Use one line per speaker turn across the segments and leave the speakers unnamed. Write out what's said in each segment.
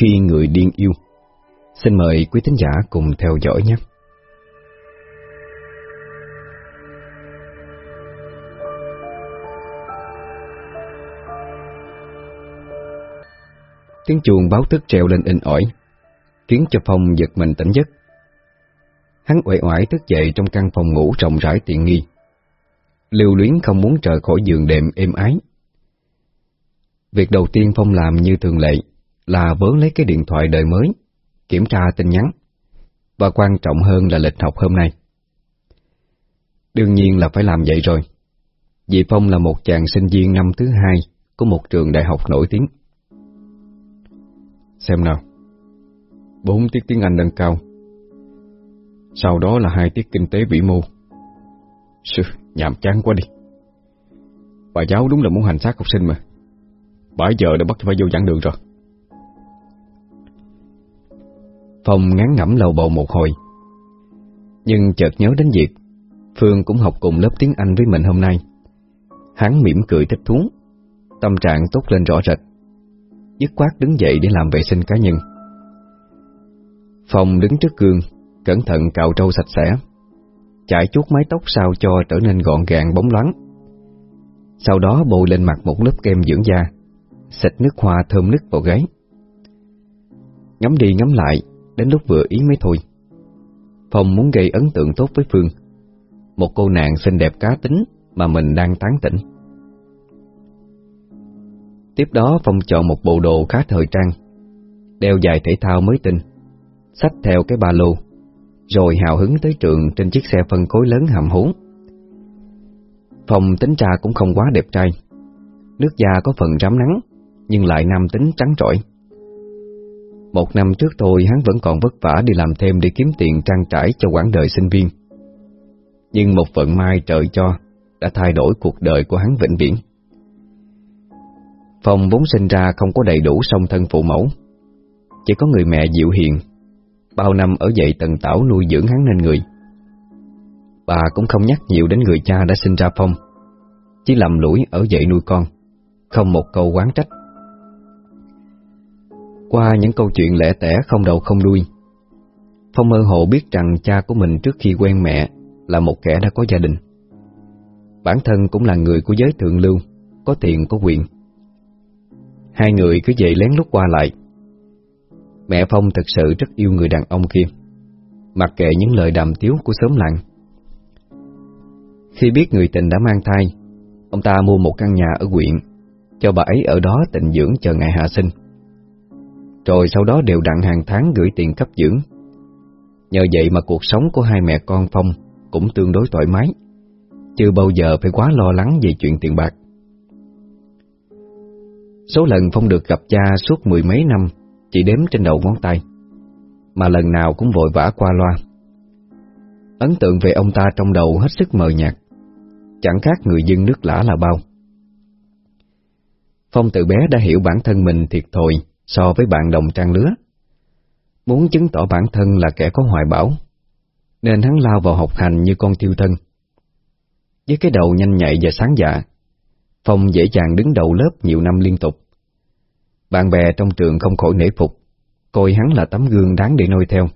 Khi người điên yêu Xin mời quý thính giả cùng theo dõi nhé. Tiếng chuông báo thức treo lên in ỏi, khiến cho Phong giật mình tỉnh giấc. Hắn uể oải thức dậy trong căn phòng ngủ rộng rãi tiện nghi. Lưu luyến không muốn rời khỏi giường đệm êm ái. Việc đầu tiên Phong làm như thường lệ là vớ lấy cái điện thoại đời mới, kiểm tra tin nhắn, và quan trọng hơn là lịch học hôm nay. Đương nhiên là phải làm vậy rồi. Vì Phong là một chàng sinh viên năm thứ hai của một trường đại học nổi tiếng. Xem nào. Bốn tiết tiếng Anh nâng cao. Sau đó là hai tiết kinh tế vĩ mô. Sư, nhàm chán quá đi. Bà giáo đúng là muốn hành xác học sinh mà. Bãi giờ đã bắt phải vô giảng đường rồi. Phong ngán ngẩm lầu bầu một hồi. Nhưng chợt nhớ đến việc Phương cũng học cùng lớp tiếng Anh với mình hôm nay. Hắn mỉm cười thích thú, tâm trạng tốt lên rõ rệt. Dứt quát đứng dậy để làm vệ sinh cá nhân. Phong đứng trước gương, cẩn thận cạo trâu sạch sẽ, chải chuốt mái tóc sao cho trở nên gọn gàng bóng loáng. Sau đó bôi lên mặt một lớp kem dưỡng da, xịt nước hoa thơm nức vào gáy. Ngắm đi ngắm lại, đến lúc vừa ý mới thôi. Phong muốn gây ấn tượng tốt với Phương, một cô nàng xinh đẹp cá tính mà mình đang tán tỉnh. Tiếp đó Phong chọn một bộ đồ khá thời trang, đeo giày thể thao mới tinh, xách theo cái ba lô, rồi hào hứng tới trường trên chiếc xe phân khối lớn hầm hố. Phong tính cha cũng không quá đẹp trai, nước da có phần rám nắng, nhưng lại nam tính trắng trỗi. Một năm trước thôi hắn vẫn còn vất vả đi làm thêm để kiếm tiền trang trải cho quãng đời sinh viên. Nhưng một vận may trời cho đã thay đổi cuộc đời của hắn vĩnh viễn. Phong vốn sinh ra không có đầy đủ song thân phụ mẫu, chỉ có người mẹ dịu hiền, bao năm ở dậy tần tảo nuôi dưỡng hắn nên người. Bà cũng không nhắc nhiều đến người cha đã sinh ra Phong, chỉ lầm lũi ở dậy nuôi con, không một câu quán trách. Qua những câu chuyện lẻ tẻ không đầu không đuôi, Phong mơ hồ biết rằng cha của mình trước khi quen mẹ là một kẻ đã có gia đình. Bản thân cũng là người của giới thượng lưu, có tiền có quyền. Hai người cứ vậy lén lút qua lại. Mẹ Phong thật sự rất yêu người đàn ông kia, mặc kệ những lời đàm tiếu của xóm làng. Khi biết người tình đã mang thai, ông ta mua một căn nhà ở huyện, cho bà ấy ở đó tịnh dưỡng chờ ngày hạ sinh rồi sau đó đều đặn hàng tháng gửi tiền cấp dưỡng. Nhờ vậy mà cuộc sống của hai mẹ con Phong cũng tương đối thoải mái, chưa bao giờ phải quá lo lắng về chuyện tiền bạc. Số lần Phong được gặp cha suốt mười mấy năm chỉ đếm trên đầu ngón tay, mà lần nào cũng vội vã qua loa. Ấn tượng về ông ta trong đầu hết sức mờ nhạt, chẳng khác người dân nước lã là bao. Phong từ bé đã hiểu bản thân mình thiệt thòi so với bạn đồng trang lứa. Muốn chứng tỏ bản thân là kẻ có hoài bão, nên hắn lao vào học hành như con thiêu thân. Với cái đầu nhanh nhạy và sáng dạ, Phong dễ dàng đứng đầu lớp nhiều năm liên tục. Bạn bè trong trường không khỏi nể phục, coi hắn là tấm gương đáng để noi theo.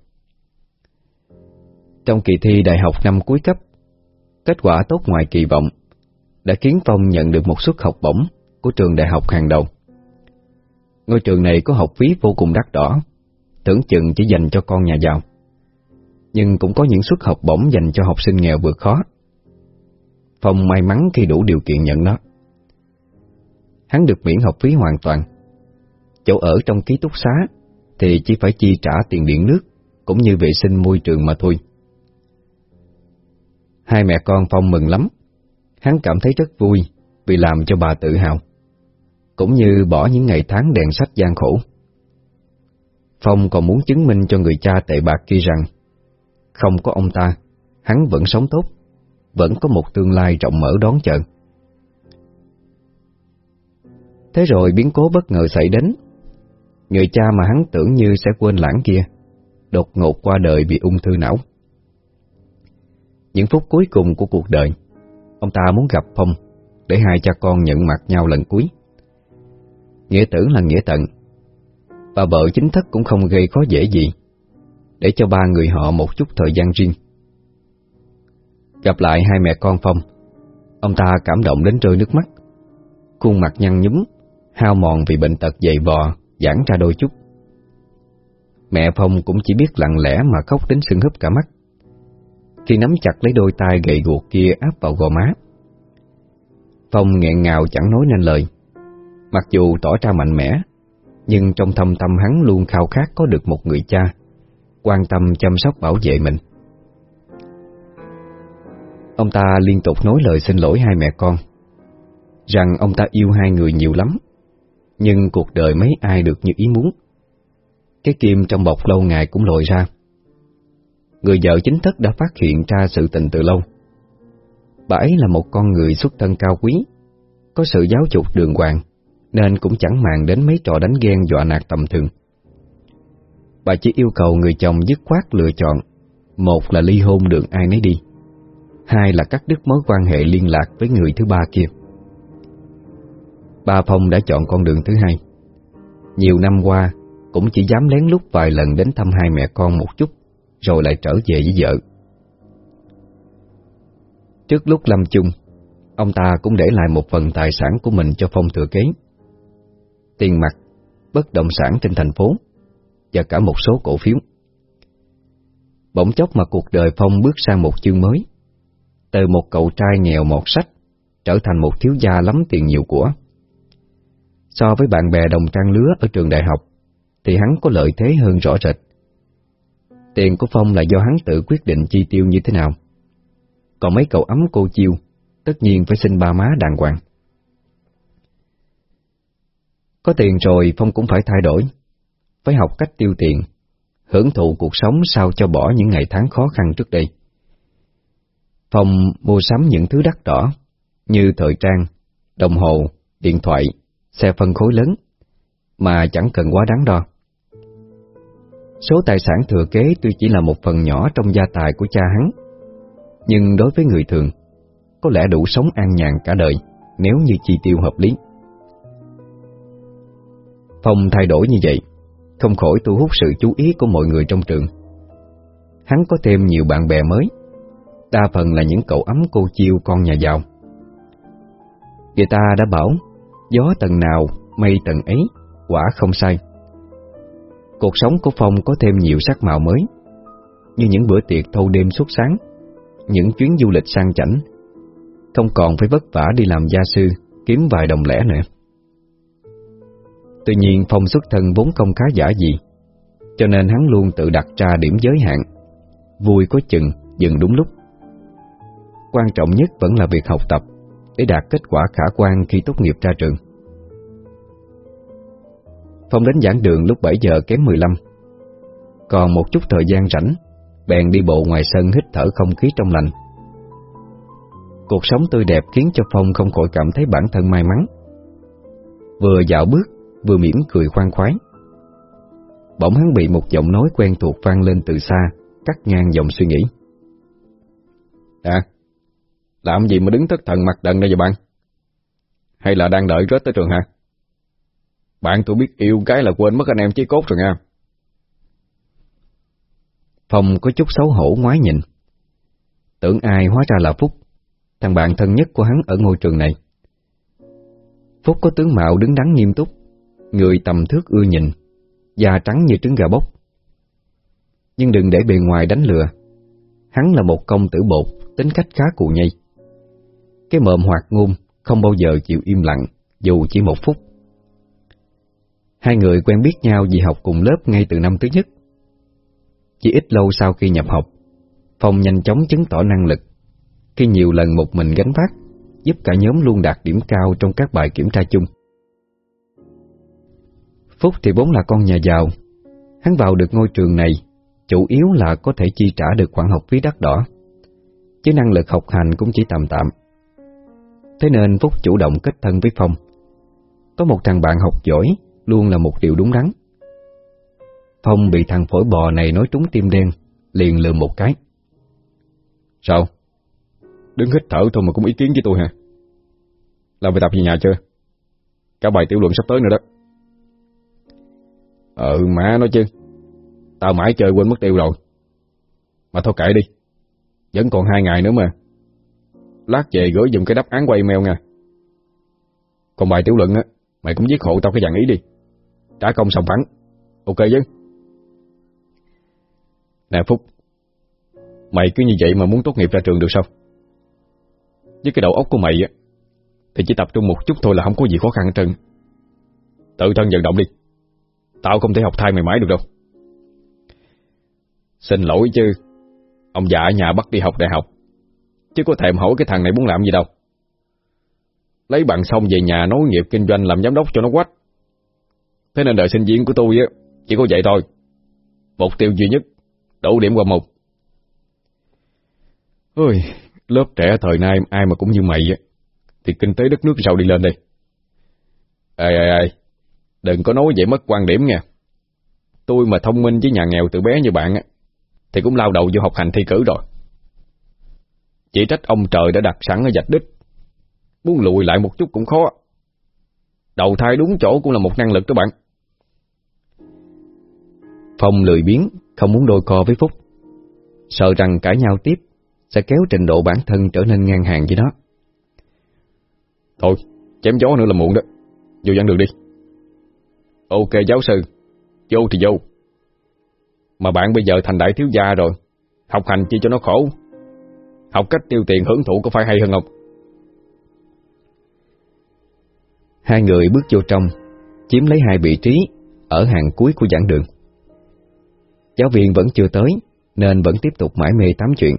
Trong kỳ thi đại học năm cuối cấp, kết quả tốt ngoài kỳ vọng đã khiến Phong nhận được một suất học bổng của trường đại học hàng đầu. Ngôi trường này có học phí vô cùng đắt đỏ, tưởng chừng chỉ dành cho con nhà giàu. Nhưng cũng có những suất học bổng dành cho học sinh nghèo vượt khó. Phong may mắn khi đủ điều kiện nhận nó. Hắn được miễn học phí hoàn toàn. Chỗ ở trong ký túc xá thì chỉ phải chi trả tiền điện nước cũng như vệ sinh môi trường mà thôi. Hai mẹ con Phong mừng lắm. Hắn cảm thấy rất vui vì làm cho bà tự hào cũng như bỏ những ngày tháng đèn sách gian khổ. Phong còn muốn chứng minh cho người cha tệ bạc kia rằng không có ông ta, hắn vẫn sống tốt, vẫn có một tương lai rộng mở đón chờ. Thế rồi biến cố bất ngờ xảy đến. Người cha mà hắn tưởng như sẽ quên lãng kia, đột ngột qua đời vì ung thư não. Những phút cuối cùng của cuộc đời, ông ta muốn gặp Phong để hai cha con nhận mặt nhau lần cuối. Nghĩa tử là nghĩa tận. Bà vợ chính thất cũng không gây khó dễ gì, Để cho ba người họ một chút thời gian riêng. Gặp lại hai mẹ con Phong, Ông ta cảm động đến rơi nước mắt. Khuôn mặt nhăn nhúm, Hao mòn vì bệnh tật dày vò, Giãn ra đôi chút. Mẹ Phong cũng chỉ biết lặng lẽ mà khóc đến sưng húp cả mắt. Khi nắm chặt lấy đôi tay gầy guộc kia áp vào gò má, Phong nghẹn ngào chẳng nói nên lời. Mặc dù tỏ ra mạnh mẽ, Nhưng trong thâm tâm hắn luôn khao khát có được một người cha, Quan tâm chăm sóc bảo vệ mình. Ông ta liên tục nói lời xin lỗi hai mẹ con, Rằng ông ta yêu hai người nhiều lắm, Nhưng cuộc đời mấy ai được như ý muốn. Cái kim trong bọc lâu ngày cũng lội ra. Người vợ chính thức đã phát hiện ra sự tình từ lâu. Bà ấy là một con người xuất thân cao quý, Có sự giáo dục đường hoàng. Nên cũng chẳng màng đến mấy trò đánh ghen dọa nạt tầm thường. Bà chỉ yêu cầu người chồng dứt khoát lựa chọn, Một là ly hôn đường ai nấy đi, Hai là cắt đứt mối quan hệ liên lạc với người thứ ba kia. Ba Phong đã chọn con đường thứ hai. Nhiều năm qua, Cũng chỉ dám lén lút vài lần đến thăm hai mẹ con một chút, Rồi lại trở về với vợ. Trước lúc lâm chung, Ông ta cũng để lại một phần tài sản của mình cho Phong thừa kế. Tiền mặt, bất động sản trên thành phố Và cả một số cổ phiếu Bỗng chốc mà cuộc đời Phong bước sang một chương mới từ một cậu trai nghèo một sách trở thành một thiếu gia lắm tiền nhiều của. So với bạn bè đồng trang lứa ở trường đại học, thì hắn có lợi thế hơn rõ rệt. Tiền của Phong là do hắn tự quyết định chi tiêu như thế nào. Còn mấy cậu ấm cô chiêu, tất nhiên phải xin ba má đàng hoàng. Có tiền rồi Phong cũng phải thay đổi, phải học cách tiêu tiền, hưởng thụ cuộc sống sao cho bỏ những ngày tháng khó khăn trước đây. Phong mua sắm những thứ đắt đỏ như thời trang, đồng hồ, điện thoại, xe phân khối lớn mà chẳng cần quá đáng đo. Số tài sản thừa kế tuy chỉ là một phần nhỏ trong gia tài của cha hắn, nhưng đối với người thường, có lẽ đủ sống an nhàn cả đời nếu như chi tiêu hợp lý. Phong thay đổi như vậy, không khỏi thu hút sự chú ý của mọi người trong trường. Hắn có thêm nhiều bạn bè mới, đa phần là những cậu ấm cô chiêu con nhà giàu. Người ta đã bảo, gió tầng nào, mây tầng ấy, quả không sai. Cuộc sống của Phong có thêm nhiều sắc màu mới, như những bữa tiệc thâu đêm suốt sáng, những chuyến du lịch sang chảnh, không còn phải vất vả đi làm gia sư, kiếm vài đồng lẻ nữa. Tuy nhiên Phong xuất thân vốn không khá giả gì, cho nên hắn luôn tự đặt ra điểm giới hạn, vui có chừng, dừng đúng lúc quan trọng nhất vẫn là việc học tập để đạt kết quả khả quan khi tốt nghiệp ra trường. Phong đến giảng đường lúc 7 giờ kém 15. Còn một chút thời gian rảnh, bèn đi bộ ngoài sân hít thở không khí trong lành. Cuộc sống tươi đẹp khiến cho Phong không khỏi cảm thấy bản thân may mắn. Vừa dạo bước, vừa mỉm cười khoan khoái. Bỗng hắn bị một giọng nói quen thuộc vang lên từ xa, cắt ngang dòng suy nghĩ. À, làm gì mà đứng thất thần mặt đần đây vậy bạn? Hay là đang đợi rớt tới trường hả? Bạn tôi biết yêu cái là quên mất anh em chí cốt rồi nha. Phong có chút xấu hổ ngoái nhìn. Tưởng ai hóa ra là Phúc, thằng bạn thân nhất của hắn ở ngôi trường này. Phúc có tướng mạo đứng đắn nghiêm túc, người tầm thước ưa nhìn, da trắng như trứng gà bốc. Nhưng đừng để bề ngoài đánh lừa, hắn là một công tử bột, tính cách khá cù nhây. Cái mồm hoạt ngôn không bao giờ chịu im lặng, dù chỉ một phút. Hai người quen biết nhau vì học cùng lớp ngay từ năm thứ nhất. Chỉ ít lâu sau khi nhập học, Phong nhanh chóng chứng tỏ năng lực, khi nhiều lần một mình gánh vác, giúp cả nhóm luôn đạt điểm cao trong các bài kiểm tra chung. Phúc thì vốn là con nhà giàu, hắn vào được ngôi trường này, chủ yếu là có thể chi trả được khoản học phí đắt đỏ, chứ năng lực học hành cũng chỉ tạm tạm. Thế nên Phúc chủ động kết thân với Phong Có một thằng bạn học giỏi Luôn là một điều đúng đắn Phong bị thằng phổi bò này nói trúng tim đen Liền lừa một cái Sao? Đứng hít thở thôi mà cũng ý kiến với tôi hả? Làm bài tập gì nhà chưa? Cả bài tiểu luận sắp tới nữa đó
Ờ, ừ má nói chứ. Tao mãi chơi quên mất tiêu rồi. Mà thôi kệ đi. Vẫn còn hai ngày nữa mà. Lát về gửi dùng cái đáp án quay email nha. Còn bài tiểu luận á, Mày cũng viết hộ tao cái dạng ý đi. Trả công xong phẳng. Ok chứ? Nè Phúc, Mày cứ như vậy mà muốn tốt nghiệp ra trường được sao? Với cái đầu óc của mày á, Thì chỉ tập trung một chút thôi là không có gì khó khăn hết trơn. Tự thân vận động đi. Tao không thể học thai mày mãi được đâu. Xin lỗi chứ. Ông già ở nhà bắt đi học đại học. Chứ có thèm hỏi cái thằng này muốn làm gì đâu. Lấy bằng xong về nhà nối nghiệp kinh doanh làm giám đốc cho nó quách. Thế nên đời sinh viên của tôi á, Chỉ có vậy thôi. Mục tiêu duy nhất, Đủ điểm qua một Ôi, Lớp trẻ thời nay ai mà cũng như mày á, Thì kinh tế đất nước sao đi lên đây? Ê ê ê Đừng có nói vậy mất quan điểm nha. Tôi mà thông minh với nhà nghèo từ bé như bạn á, Thì cũng lao đầu vô học hành thi cử rồi. Chỉ trách ông trời đã đặt sẵn ở dạch đích. Muốn lùi lại một chút cũng khó. Đầu thai đúng chỗ cũng là một năng lực đó bạn.
Phong lười biếng, Không muốn đôi co với Phúc. Sợ rằng cãi nhau tiếp Sẽ kéo trình độ bản thân trở nên ngang hàng với nó.
Thôi, chém gió nữa là muộn đó. Vô dặn đường đi. Ok, giáo sư. Vô thì vô. Mà bạn bây giờ thành đại thiếu gia rồi. Học hành chi cho nó khổ. Học cách tiêu tiền hưởng thụ có phải hay hơn không?
Hai người bước vô trong, Chiếm lấy hai vị trí Ở hàng cuối của giảng đường. Giáo viên vẫn chưa tới, Nên vẫn tiếp tục mãi mê tám chuyện.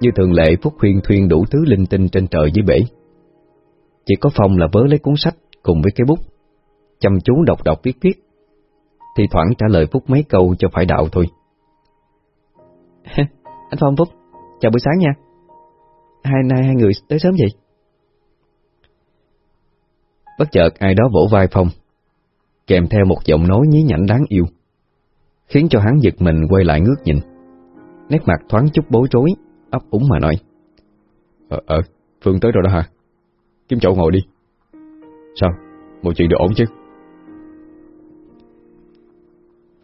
Như thường lệ, Phúc Huyên thuyên đủ thứ linh tinh trên trời dưới bể. Chỉ có Phong là vớ lấy cuốn sách Cùng với cái bút. Chăm chú đọc đọc viết viết Thì thoảng trả lời Phúc mấy câu cho phải đạo thôi
Anh Phong Phúc Chào buổi sáng nha Hai nay hai người tới sớm vậy
Bất chợt ai đó vỗ vai Phong Kèm theo một giọng nói nhí nhảnh đáng yêu Khiến cho hắn giật mình quay lại ngước nhìn Nét mặt thoáng chút bối rối ấp úng mà nói
Ờ, ờ, Phương tới rồi đó hả? Kiếm chỗ ngồi đi Sao? Mọi chuyện được ổn chứ?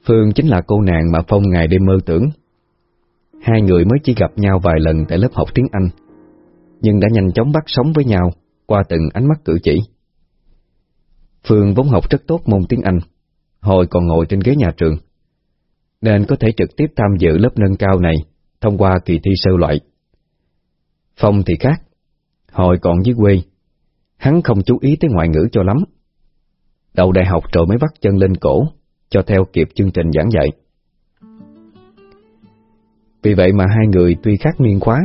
Phương chính là cô nàng mà Phong ngày đêm mơ tưởng. Hai người mới chỉ gặp nhau vài lần tại lớp học tiếng Anh, Nhưng đã nhanh chóng bắt sống với nhau Qua từng ánh mắt cử chỉ. Phương vốn học rất tốt môn tiếng Anh, Hồi còn ngồi trên ghế nhà trường, Nên có thể trực tiếp tham dự lớp nâng cao này Thông qua kỳ thi sơ loại. Phong thì khác, Hồi còn dưới quê, Hắn không chú ý tới ngoại ngữ cho lắm. Đầu đại học rồi mới bắt chân lên cổ cho theo kịp chương trình giảng dạy Vì vậy mà hai người tuy khác niên khóa,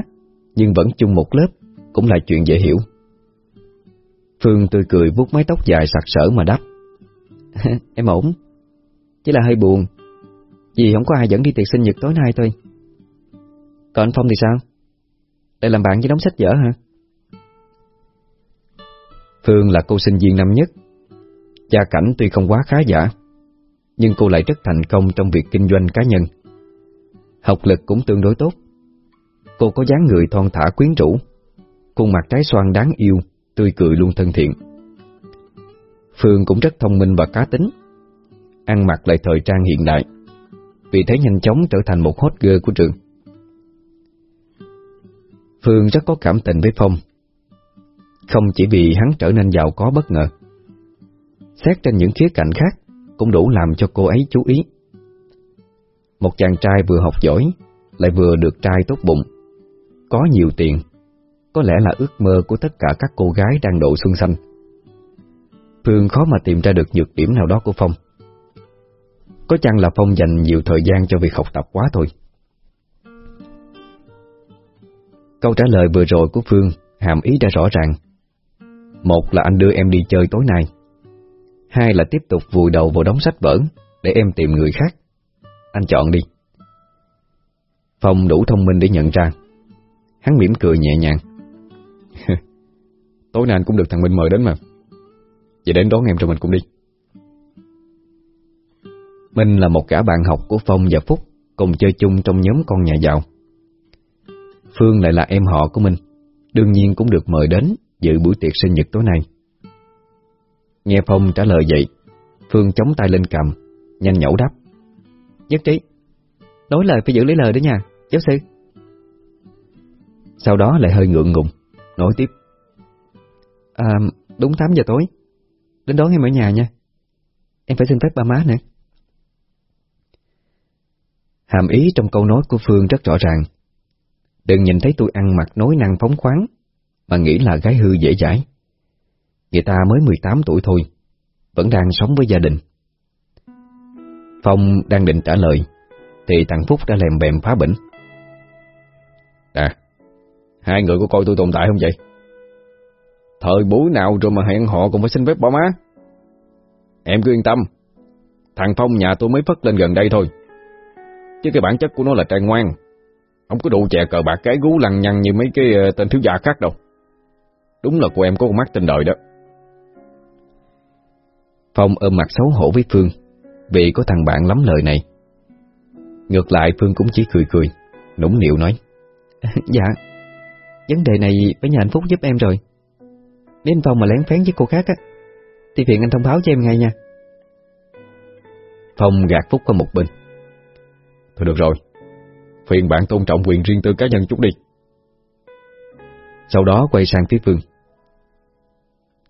Nhưng vẫn chung một lớp, Cũng là chuyện dễ hiểu Phương tươi cười vuốt mái tóc dài sặc sỡ mà đáp,
Em ổn, Chỉ là hơi buồn, Vì không có ai dẫn đi tiệc sinh nhật tối nay thôi Còn anh Phong thì sao? Lại làm bạn với đóng sách vở hả?
Phương là cô sinh viên năm nhất, Gia cảnh tuy không quá khá giả nhưng cô lại rất thành công trong việc kinh doanh cá nhân. Học lực cũng tương đối tốt. Cô có dáng người thon thả quyến rũ, Khuôn mặt trái xoan đáng yêu, Tươi cười luôn thân thiện. Phương cũng rất thông minh và cá tính, Ăn mặc lại thời trang hiện đại, Vì thế nhanh chóng trở thành một hot girl của trường. Phương rất có cảm tình với Phong. Không chỉ vì hắn trở nên giàu có bất ngờ, Xét trên những khía cạnh khác cũng đủ làm cho cô ấy chú ý. Một chàng trai vừa học giỏi, Lại vừa được trai tốt bụng. Có nhiều tiền, Có lẽ là ước mơ của tất cả các cô gái đang độ xuân xanh. Phương khó mà tìm ra được nhược điểm nào đó của Phong. Có chăng là Phong dành nhiều thời gian cho việc học tập quá thôi? Câu trả lời vừa rồi của Phương hàm ý đã rõ ràng. Một là anh đưa em đi chơi tối nay. Hai là tiếp tục vùi đầu vào đóng sách vở, Để em tìm người khác. Anh chọn đi. Phong đủ thông minh để nhận ra. Hắn mỉm cười nhẹ nhàng.
Tối nay anh cũng được thằng Minh mời đến mà. Vậy đến đón em cho mình cũng đi.
Minh là một gã bạn học của Phong và Phúc, Cùng chơi chung trong nhóm con nhà giàu. Phương lại là em họ của Minh, Đương nhiên cũng được mời đến Dự buổi tiệc sinh nhật tối nay. Nghe Phong trả lời vậy Phương chống tay lên cầm, nhanh nhẩu đáp.
Nhất trí. Nói lời phải giữ lấy lời đó nha, giáo sư.
Sau đó lại hơi ngượng ngùng, nói tiếp.
À, đúng 8 giờ tối. Đến đón em ở nhà nha. Em phải xin phép ba má nữa.
Hàm ý trong câu nói của Phương rất rõ ràng. Đừng nhìn thấy tôi ăn mặc nói năng phóng khoáng, mà nghĩ là gái hư dễ dãi. Người ta mới 18 tuổi thôi, vẫn đang sống với gia đình. Phong đang định trả lời, thì thằng Phúc đã lèm bèm phá bỉnh.
À, hai người có coi tôi tồn tại không vậy? Thời buổi nào rồi mà hẹn họ cũng phải xin phép bỏ má. Em cứ yên tâm, thằng Phong nhà tôi mới phất lên gần đây thôi. Chứ cái bản chất của nó là trai ngoan, không có đủ chè cờ bạc cái gú lằng nhằng như mấy cái ờ, tên thiếu gia khác đâu. Đúng là cô em có con mắt trên đời đó.
Phong ôm mặt xấu hổ với Phương vì có thằng bạn lắm lời này. Ngược lại Phương cũng chỉ cười cười, nũng nịu nói.
dạ, vấn đề này phải nhờ anh Phúc giúp em rồi. Nếu anh Phong mà lén phén với cô khác á, thì phiền anh thông báo cho em ngay nha.
Phong gạt Phúc qua một bên.
Thôi được rồi, phiền bạn tôn trọng quyền riêng tư cá nhân chút đi.
Sau đó quay sang phía Phương.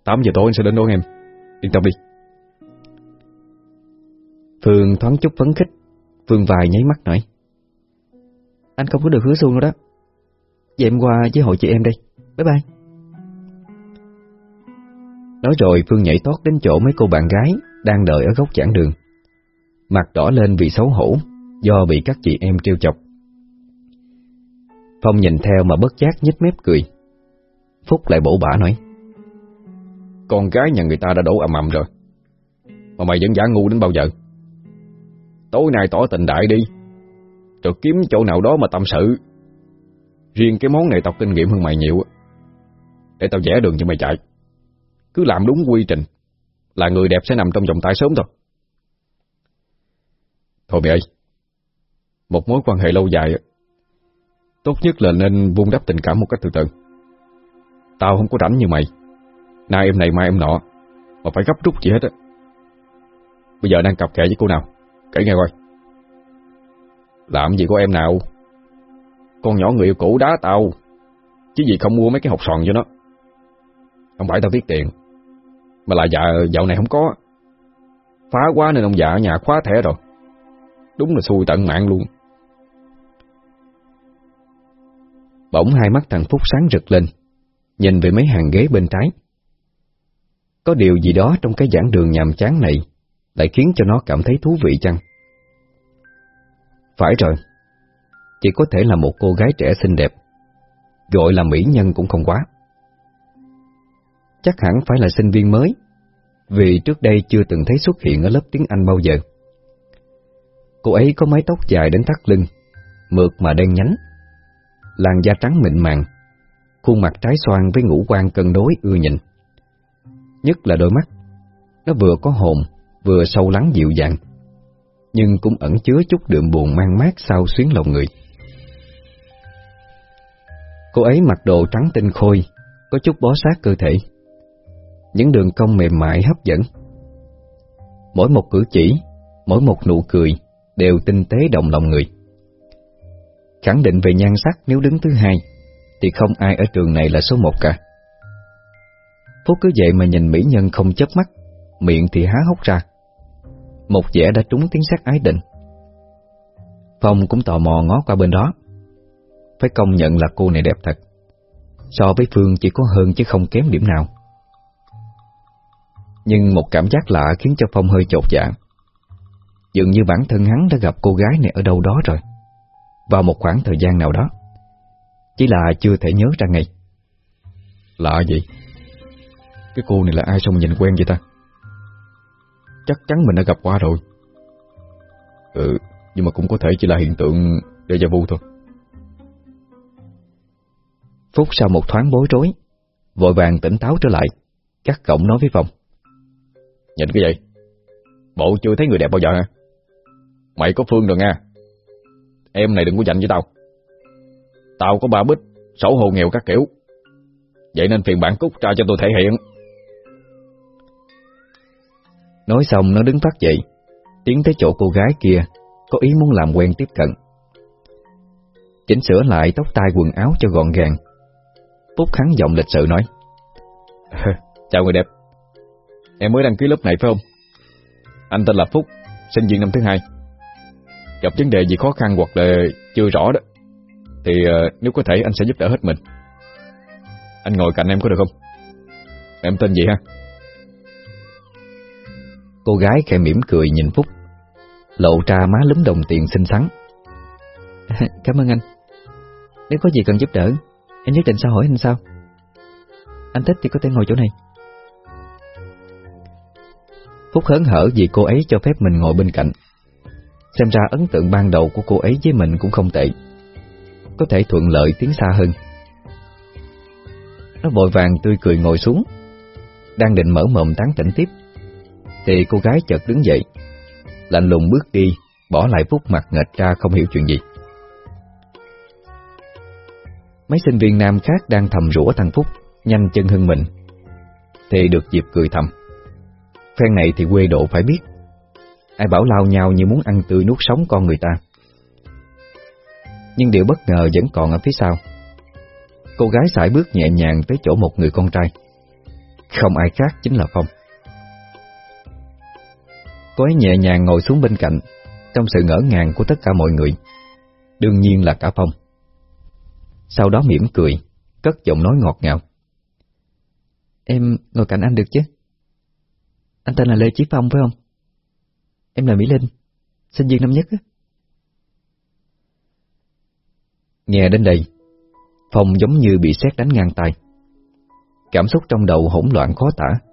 8 giờ tối anh sẽ đến đón em, yên tâm đi.
Phương thoáng chút phấn khích, Phương vài nháy mắt nói.
Anh không có được hứa xuông đâu đó. Vậy em qua với hội chị em đây. Bye bye.
Nói rồi Phương nhảy tót đến chỗ mấy cô bạn gái đang đợi ở góc giảng đường. Mặt đỏ lên vì xấu hổ do bị các chị em trêu chọc. Phong nhìn theo mà bất giác nhếch mép cười. Phúc lại bổ bả nói.
Con gái nhà người ta đã đổ ầm ầm rồi. Mà mày vẫn giả ngu đến bao giờ? Tối nay tỏ tình đại đi. Rồi kiếm chỗ nào đó mà tâm sự. Riêng cái món này tao kinh nghiệm hơn mày nhiều. Để tao vẽ đường cho mày chạy. Cứ làm đúng quy trình Là người đẹp sẽ nằm trong vòng tay sớm thôi Thôi mày ơi, Một mối quan hệ lâu dài Tốt nhất là nên vun đắp tình cảm một cách từ từ Tao không có rảnh như mày Nay em này, mai em nọ Mà phải gấp rút gì hết á Bây giờ đang cặp kè với cô nào Kể nghe coi. Làm gì có em nào? Con nhỏ người yêu cũ đá tao. Chứ gì không mua mấy cái hộp sòn cho nó. Không phải tao tiết tiền. Mà là dạ dạo này không có. Phá quá nên ông dạ ở nhà khóa thẻ rồi. Đúng là xui tận mạng luôn.
Bỗng hai mắt thằng Phúc sáng rực lên, Nhìn về mấy hàng ghế bên trái. Có điều gì đó trong cái giảng đường nhàm chán này lại khiến cho nó cảm thấy thú vị chăng Phải rồi Chỉ có thể là một cô gái trẻ xinh đẹp Gọi là mỹ nhân cũng không quá Chắc hẳn phải là sinh viên mới, vì trước đây chưa từng thấy xuất hiện ở lớp tiếng Anh bao giờ. Cô ấy có mái tóc dài đến thắt lưng, mượt mà đen nhánh, làn da trắng mịn màng, khuôn mặt trái xoan với ngũ quan cân đối ưa nhìn. Nhất là đôi mắt, nó vừa có hồn, vừa sâu lắng dịu dàng, nhưng cũng ẩn chứa chút đượm buồn mang mát sao xuyến lòng người. Cô ấy mặc đồ trắng tinh khôi, có chút bó sát cơ thể những đường cong mềm mại hấp dẫn. Mỗi một cử chỉ, mỗi một nụ cười đều tinh tế động lòng người. Khẳng định về nhan sắc nếu đứng thứ hai, thì không ai ở trường này là số một cả. Phúc cứ vậy mà nhìn mỹ nhân không chớp mắt, miệng thì há hốc ra. Một vẻ đã trúng tiếng sắc ái định. Phong cũng tò mò ngó qua bên đó. Phải công nhận là cô này đẹp thật. So với Phương chỉ có hơn chứ không kém điểm nào. Nhưng một cảm giác lạ khiến cho Phong hơi chột dạ Dường như bản thân hắn đã gặp cô gái này ở đâu đó rồi Vào một khoảng thời gian nào đó Chỉ là chưa thể nhớ ra ngay
Lạ gì? Cái cô này là ai xong nhìn quen vậy ta? Chắc chắn mình đã gặp qua rồi Ừ, nhưng mà cũng có thể chỉ là hiện tượng để gia vu thôi
Phúc sau một thoáng bối rối Vội vàng tỉnh táo trở lại Cắt cổng nói với Phong
Nhìn cái gì? Bộ chưa thấy người đẹp bao giờ hả? Mày có Phương rồi nha. Em này đừng có giành với tao. Tao có ba bích, sổ hồ nghèo các kiểu. Vậy nên phiền bạn cút ra cho tôi thể hiện.
Nói xong nó đứng phát dậy, tiến tới chỗ cô gái kia, có ý muốn làm quen tiếp cận. Chỉnh sửa lại tóc tai quần áo cho gọn gàng. Phúc hắn giọng lịch sự nói.
Chào người đẹp, em mới đăng ký lớp này phải không? Anh tên là Phúc, sinh viên năm thứ hai. Gặp vấn đề gì khó khăn hoặc là chưa rõ đó, thì uh, nếu có thể anh sẽ giúp đỡ hết mình. Anh ngồi cạnh em có được không? Em tên gì ha?
Cô gái khẽ mỉm cười nhìn Phúc, lộ ra má lúm đồng tiền xinh xắn.
Cảm ơn anh. Nếu có gì cần giúp đỡ, em nhất định sẽ hỏi anh sao. Anh thích thì có thể ngồi chỗ này.
Phúc hớn hở vì cô ấy cho phép mình ngồi bên cạnh. Xem ra ấn tượng ban đầu của cô ấy với mình cũng không tệ. Có thể thuận lợi tiến xa hơn. Nó vội vàng tươi cười ngồi xuống, đang định mở mồm tán tỉnh tiếp, thì cô gái chợt đứng dậy, lạnh lùng bước đi, bỏ lại Phúc mặt nghệch ra không hiểu chuyện gì. Mấy sinh viên nam khác đang thầm rủa thằng Phúc, nhanh chân hơn mình, thì được dịp cười thầm. Phen này thì quê độ phải biết, ai bảo lao nhau như muốn ăn tươi nuốt sống con người ta. Nhưng điều bất ngờ vẫn còn ở phía sau. Cô gái sải bước nhẹ nhàng tới chỗ một người con trai. Không ai khác chính là Phong. Quái ấy nhẹ nhàng ngồi xuống bên cạnh, trong sự ngỡ ngàng của tất cả mọi người. Đương nhiên là cả Phong. Sau đó mỉm cười, cất giọng nói ngọt ngào.
Em ngồi cạnh anh được chứ? Anh tên là Lê Chí Phong phải không? Em là Mỹ Linh, sinh viên năm nhất á.
Nghe đến đây, Phong giống như bị sét đánh ngang tay. Cảm xúc trong đầu hỗn loạn khó tả,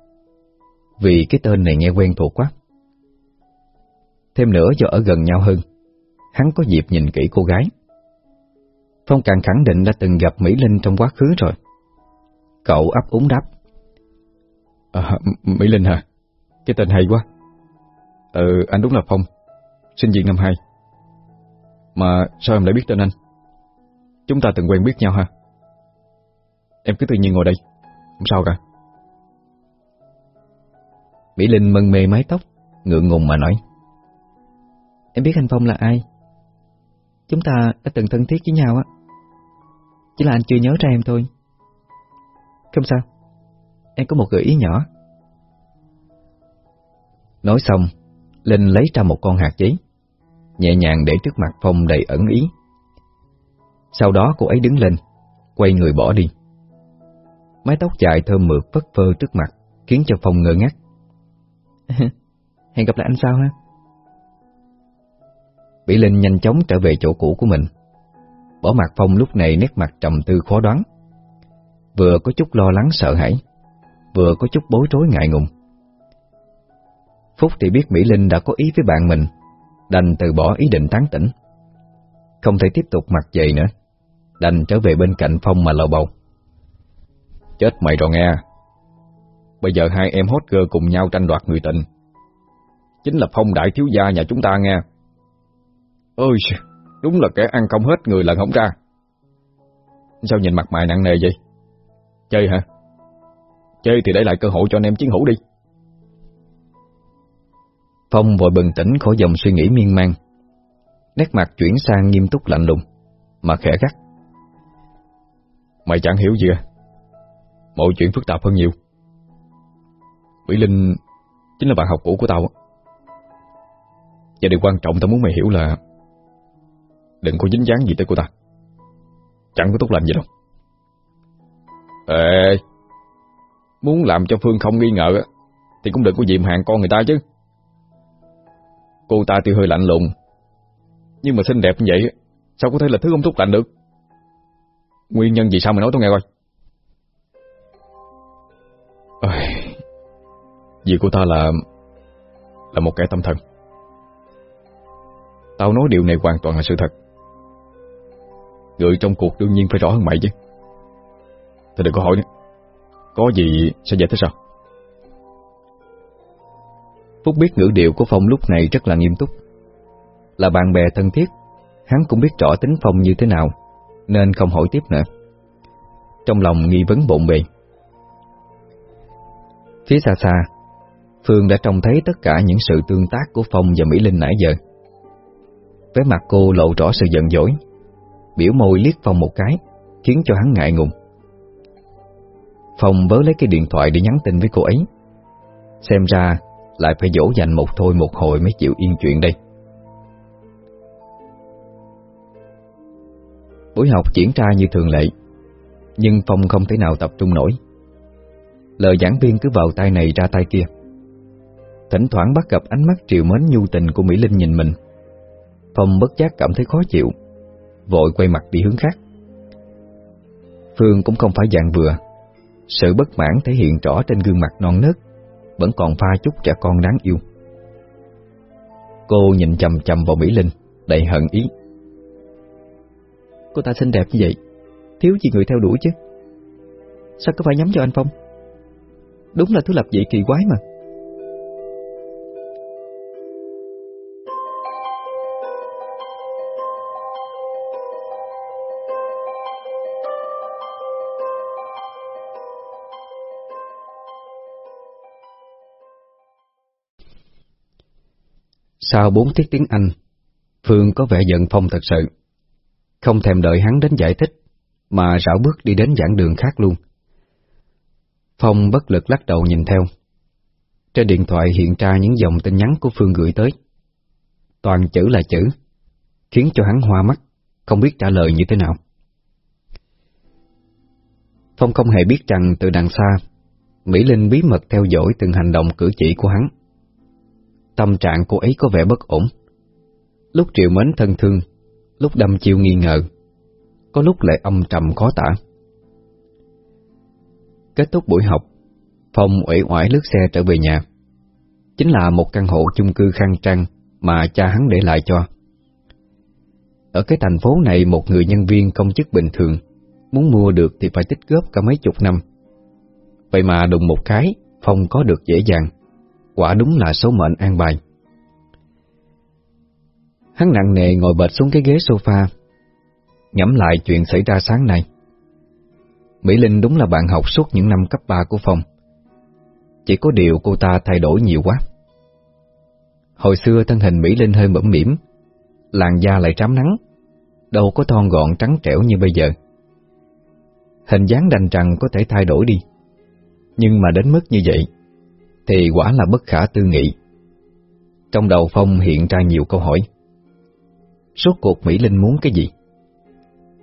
vì cái tên này nghe quen thuộc quá. Thêm nữa do ở gần nhau hơn, hắn có dịp nhìn kỹ cô gái. Phong càng khẳng định đã từng gặp Mỹ Linh trong quá khứ rồi. Cậu ấp úng đáp.
À, Mỹ Linh hả? Cái tên hay quá. Ừ, anh đúng là Phong, sinh viên năm 2. Mà sao em lại biết tên anh? Chúng ta từng quen biết nhau ha? Em cứ tự nhiên ngồi đây, không sao cả.
Mỹ Linh mân mê mái tóc, ngượng ngùng mà nói.
Em biết anh Phong là ai? Chúng ta đã từng thân thiết với nhau á. Chỉ là anh chưa nhớ ra em thôi. Không sao, em có một gợi ý nhỏ.
Nói xong, Linh lấy ra một con hạt giấy, nhẹ nhàng để trước mặt Phong đầy ẩn ý. Sau đó cô ấy đứng lên, quay người bỏ đi. Mái tóc dài thơm mượt phất phơ trước mặt, khiến cho Phong ngơ ngác.
Hẹn gặp lại anh sau ha.
Bỉ Linh nhanh chóng trở về chỗ cũ của mình. Bỏ mặt Phong lúc này nét mặt trầm tư khó đoán. Vừa có chút lo lắng sợ hãi, vừa có chút bối rối ngại ngùng. Phúc thì biết Mỹ Linh đã có ý với bạn mình, đành từ bỏ ý định tán tỉnh. Không thể tiếp tục mặt dày nữa, đành trở về bên cạnh Phong mà lầu bầu.
Chết mày rồi nghe. Bây giờ hai em hot girl cùng nhau tranh đoạt người tình. Chính là Phong đại thiếu gia nhà chúng ta nghe. Ôi, đúng là kẻ ăn không hết người lần không ra. Sao nhìn mặt mày nặng nề vậy? Chơi hả? Chơi thì để lại cơ hội cho anh em chiến hữu đi.
Phong vội bừng tỉnh khỏi dòng suy nghĩ miên man. Nét mặt chuyển sang nghiêm túc lạnh lùng, mà khẽ gắt.
Mày chẳng hiểu gì à? Mọi chuyện phức tạp hơn nhiều. Mỹ Linh chính là bạn học cũ của tao. Và điều quan trọng tao muốn mày hiểu là đừng có dính dáng gì tới cô ta. Chẳng có tốt lành gì đâu. Ê, muốn làm cho Phương không nghi ngờ thì cũng đừng có dìm hàng con người ta chứ. Cô ta tuy hơi lạnh lùng Nhưng mà xinh đẹp như vậy Sao có thể là thứ không tốt lành được Nguyên nhân gì sao mày nói tôi nghe coi Ôi, Vì cô ta là Là một kẻ tâm thần Tao nói điều này hoàn toàn là sự thật Người trong cuộc đương nhiên phải rõ hơn mày chứ Thôi đừng có hỏi nữa Có gì sẽ giải thích sao
Phúc biết ngữ điệu của Phong lúc này rất là nghiêm túc. Là bạn bè thân thiết, hắn cũng biết rõ tính Phong như thế nào, nên không hỏi tiếp nữa. Trong lòng nghi vấn bộn bề. Phía xa xa, Phương đã trông thấy tất cả những sự tương tác của Phong và Mỹ Linh nãy giờ. với mặt cô lộ rõ sự giận dỗi, biểu môi liếc Phong một cái, khiến cho hắn ngại ngùng. Phong vớ lấy cái điện thoại để nhắn tin với cô ấy. Xem ra lại phải dỗ dành một thôi một hồi mới chịu yên chuyện đây. Buổi học diễn ra như thường lệ, nhưng Phong không thể nào tập trung nổi. Lời giảng viên cứ vào tay này ra tay kia. Thỉnh thoảng bắt gặp ánh mắt triều mến nhu tình của Mỹ Linh nhìn mình. Phong bất giác cảm thấy khó chịu, vội quay mặt đi hướng khác. Phương cũng không phải dạng vừa, sự bất mãn thể hiện rõ trên gương mặt non nớt, vẫn còn pha chút trẻ con đáng yêu. Cô nhìn chầm chầm vào Mỹ Linh, đầy hận ý.
Cô ta xinh đẹp như vậy, thiếu gì người theo đuổi chứ? Sao có phải nhắm cho anh Phong? Đúng là thứ lập dị kỳ quái mà.
Sau bốn tiết tiếng Anh, Phương có vẻ giận Phong thật sự. Không thèm đợi hắn đến giải thích, mà rảo bước đi đến giảng đường khác luôn. Phong bất lực lắc đầu nhìn theo. Trên điện thoại hiện ra những dòng tin nhắn của Phương gửi tới. Toàn chữ là chữ, khiến cho hắn hoa mắt, không biết trả lời như thế nào. Phong không hề biết rằng từ đằng xa, Mỹ Linh bí mật theo dõi từng hành động cử chỉ của hắn. Tâm trạng cô ấy có vẻ bất ổn. Lúc triệu mến thân thương, lúc đâm chiêu nghi ngờ, có lúc lại âm trầm khó tả. Kết thúc buổi học, Phong uể oải lướt xe trở về nhà. Chính là một căn hộ chung cư khang trang mà cha hắn để lại cho. Ở cái thành phố này một người nhân viên công chức bình thường muốn mua được thì phải tích góp cả mấy chục năm. Vậy mà đùng một cái, Phong có được dễ dàng. Quả đúng là số mệnh an bài. Hắn nặng nề ngồi bệt xuống cái ghế sofa, ngẫm lại chuyện xảy ra sáng nay. Mỹ Linh đúng là bạn học suốt những năm cấp 3 của Phong. Chỉ có điều cô ta thay đổi nhiều quá. Hồi xưa thân hình Mỹ Linh hơi mẫm mỉm, làn da lại trám nắng, đâu có thon gọn trắng trẻo như bây giờ. Hình dáng đành rằng có thể thay đổi đi, nhưng mà đến mức như vậy, thì quả là bất khả tư nghị. Trong đầu Phong hiện ra nhiều câu hỏi. Suốt cuộc Mỹ Linh muốn cái gì?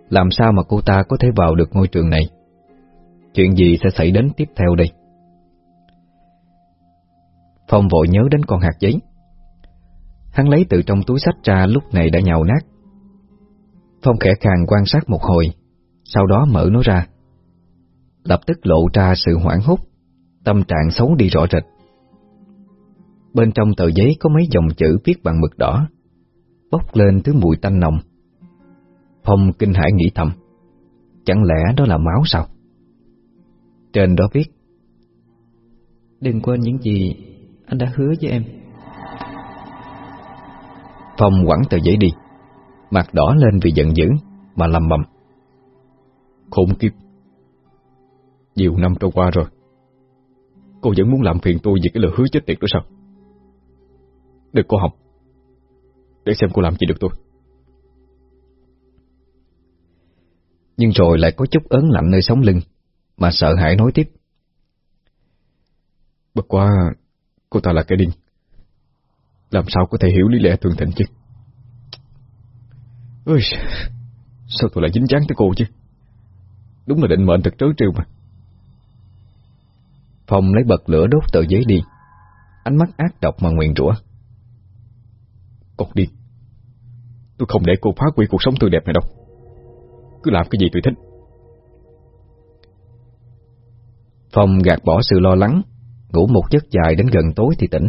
Làm sao mà cô ta có thể vào được ngôi trường này? Chuyện gì sẽ xảy đến tiếp theo đây? Phong vội nhớ đến con hạt giấy. Hắn lấy từ trong túi sách ra lúc này đã nhào nát. Phong khẽ khàng quan sát một hồi, sau đó mở nó ra. Lập tức lộ ra sự hoảng hốt, tâm trạng xấu đi rõ rệt. Bên trong tờ giấy có mấy dòng chữ viết bằng mực đỏ, bốc lên thứ mùi tanh nồng. Phong kinh hãi nghĩ thầm, chẳng lẽ đó là máu sao? Trên đó viết
Đừng quên những gì anh đã hứa với em.
Phong quẳng tờ giấy đi, mặt đỏ lên vì giận dữ, mà lầm bầm. Khốn kiếp! Nhiều năm trôi qua rồi, cô vẫn muốn làm phiền tôi vì cái lời hứa chết tiệt đó sao? Đừng có học, để xem cô làm gì được tôi. Nhưng rồi lại có chút ớn lạnh nơi sống lưng, mà sợ hãi nói tiếp. Bất quá, cô ta là cái điên. Làm sao có thể hiểu lý lẽ thường tình chứ? Ôi, sao tôi lại dính dáng tới cô chứ? Đúng là định mệnh thật trớ trêu mà. Phong lấy bật lửa đốt tờ giấy đi, ánh mắt ác độc mà nguyện rủa. Con điên, tôi không để cô phá hủy cuộc sống tươi đẹp này đâu. Cứ làm cái gì tôi thích. Phong gạt bỏ sự lo lắng, ngủ một giấc dài đến gần tối thì tỉnh.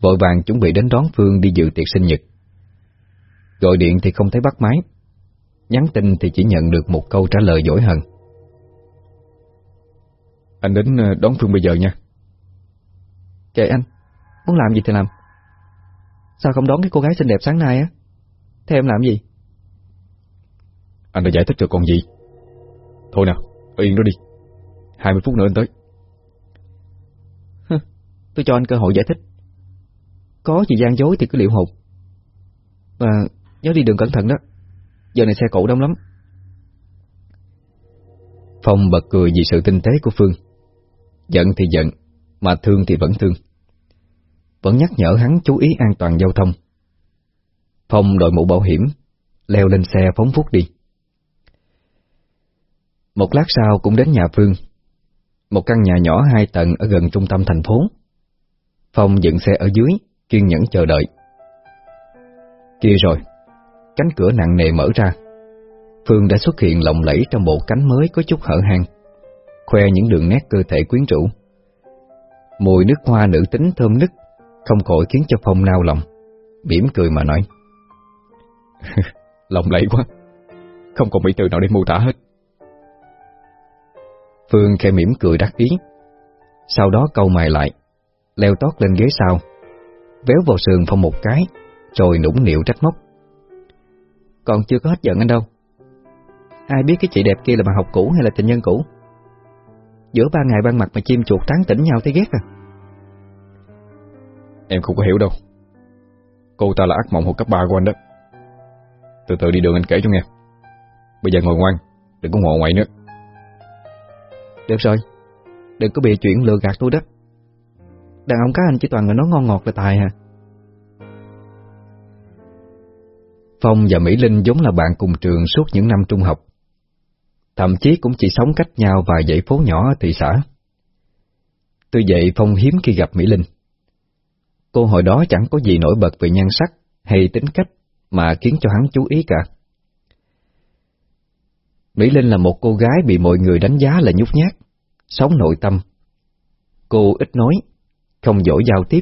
Vội vàng chuẩn bị đến đón Phương đi dự tiệc sinh nhật. Gọi điện thì không thấy bắt máy, nhắn tin thì chỉ nhận được một câu trả lời dỗi hận. Anh đến ờ, đón Phương bây giờ nha.
Kệ anh, muốn làm gì thì làm. Sao không đón cái cô gái xinh đẹp sáng nay á? Thế em làm gì?
Anh đã giải thích cho con gì? Thôi nào, yên đó đi. 20 phút nữa anh tới.
tôi cho anh cơ hội giải thích. Có gì gian dối thì cứ liệu hồn. Và nhớ đi đường cẩn thận đó. Giờ này xe cộ đông lắm.
Phong bật cười vì sự tinh tế của Phương. Giận thì giận, mà thương thì vẫn thương. Vẫn nhắc nhở hắn chú ý an toàn giao thông. Phong đội mũ bảo hiểm, leo lên xe phóng phút đi. Một lát sau cũng đến nhà Phương. Một căn nhà nhỏ hai tầng ở gần trung tâm thành phố. Phong dựng xe ở dưới, kiên nhẫn chờ đợi. Kia rồi, cánh cửa nặng nề mở ra. Phương đã xuất hiện lộng lẫy trong bộ cánh mới có chút hở hang, khoe những đường nét cơ thể quyến rũ. Mùi nước hoa nữ tính thơm nức, không khỏi khiến cho Phong nao lòng, mỉm cười mà nói.
lòng lẫy quá, không còn mỹ từ nào để mô tả hết.
Phương khẽ mỉm cười đắc ý, sau đó câu mày lại, leo tót lên ghế sau, véo vào sườn Phong một cái, rồi nũng nịu trách móc.
Còn chưa có hết giận anh đâu. Ai biết cái chị đẹp kia là bạn học cũ hay là tình nhân cũ? Giữa ba ngày ban mặt mà chim chuột tán tỉnh nhau thấy ghét à?
Em không có hiểu đâu. Cô ta là ác mộng hồi cấp 3 của anh đó. Từ từ đi đường anh kể cho nghe. Bây giờ ngồi ngoan, đừng có ngộ ngoại nữa.
Được rồi, đừng có bị chuyện lừa gạt tôi đó. Đàn ông các anh chỉ toàn là nói ngon ngọt là tài hả?
Phong và Mỹ Linh giống là bạn cùng trường suốt những năm trung học. Thậm chí cũng chỉ sống cách nhau vài dãy phố nhỏ ở thị xã. Từ vậy Phong hiếm khi gặp Mỹ Linh. Cô hồi đó chẳng có gì nổi bật về nhan sắc hay tính cách mà khiến cho hắn chú ý cả. Mỹ Linh là một cô gái bị mọi người đánh giá là nhút nhát, sống nội tâm. Cô ít nói, không giỏi giao tiếp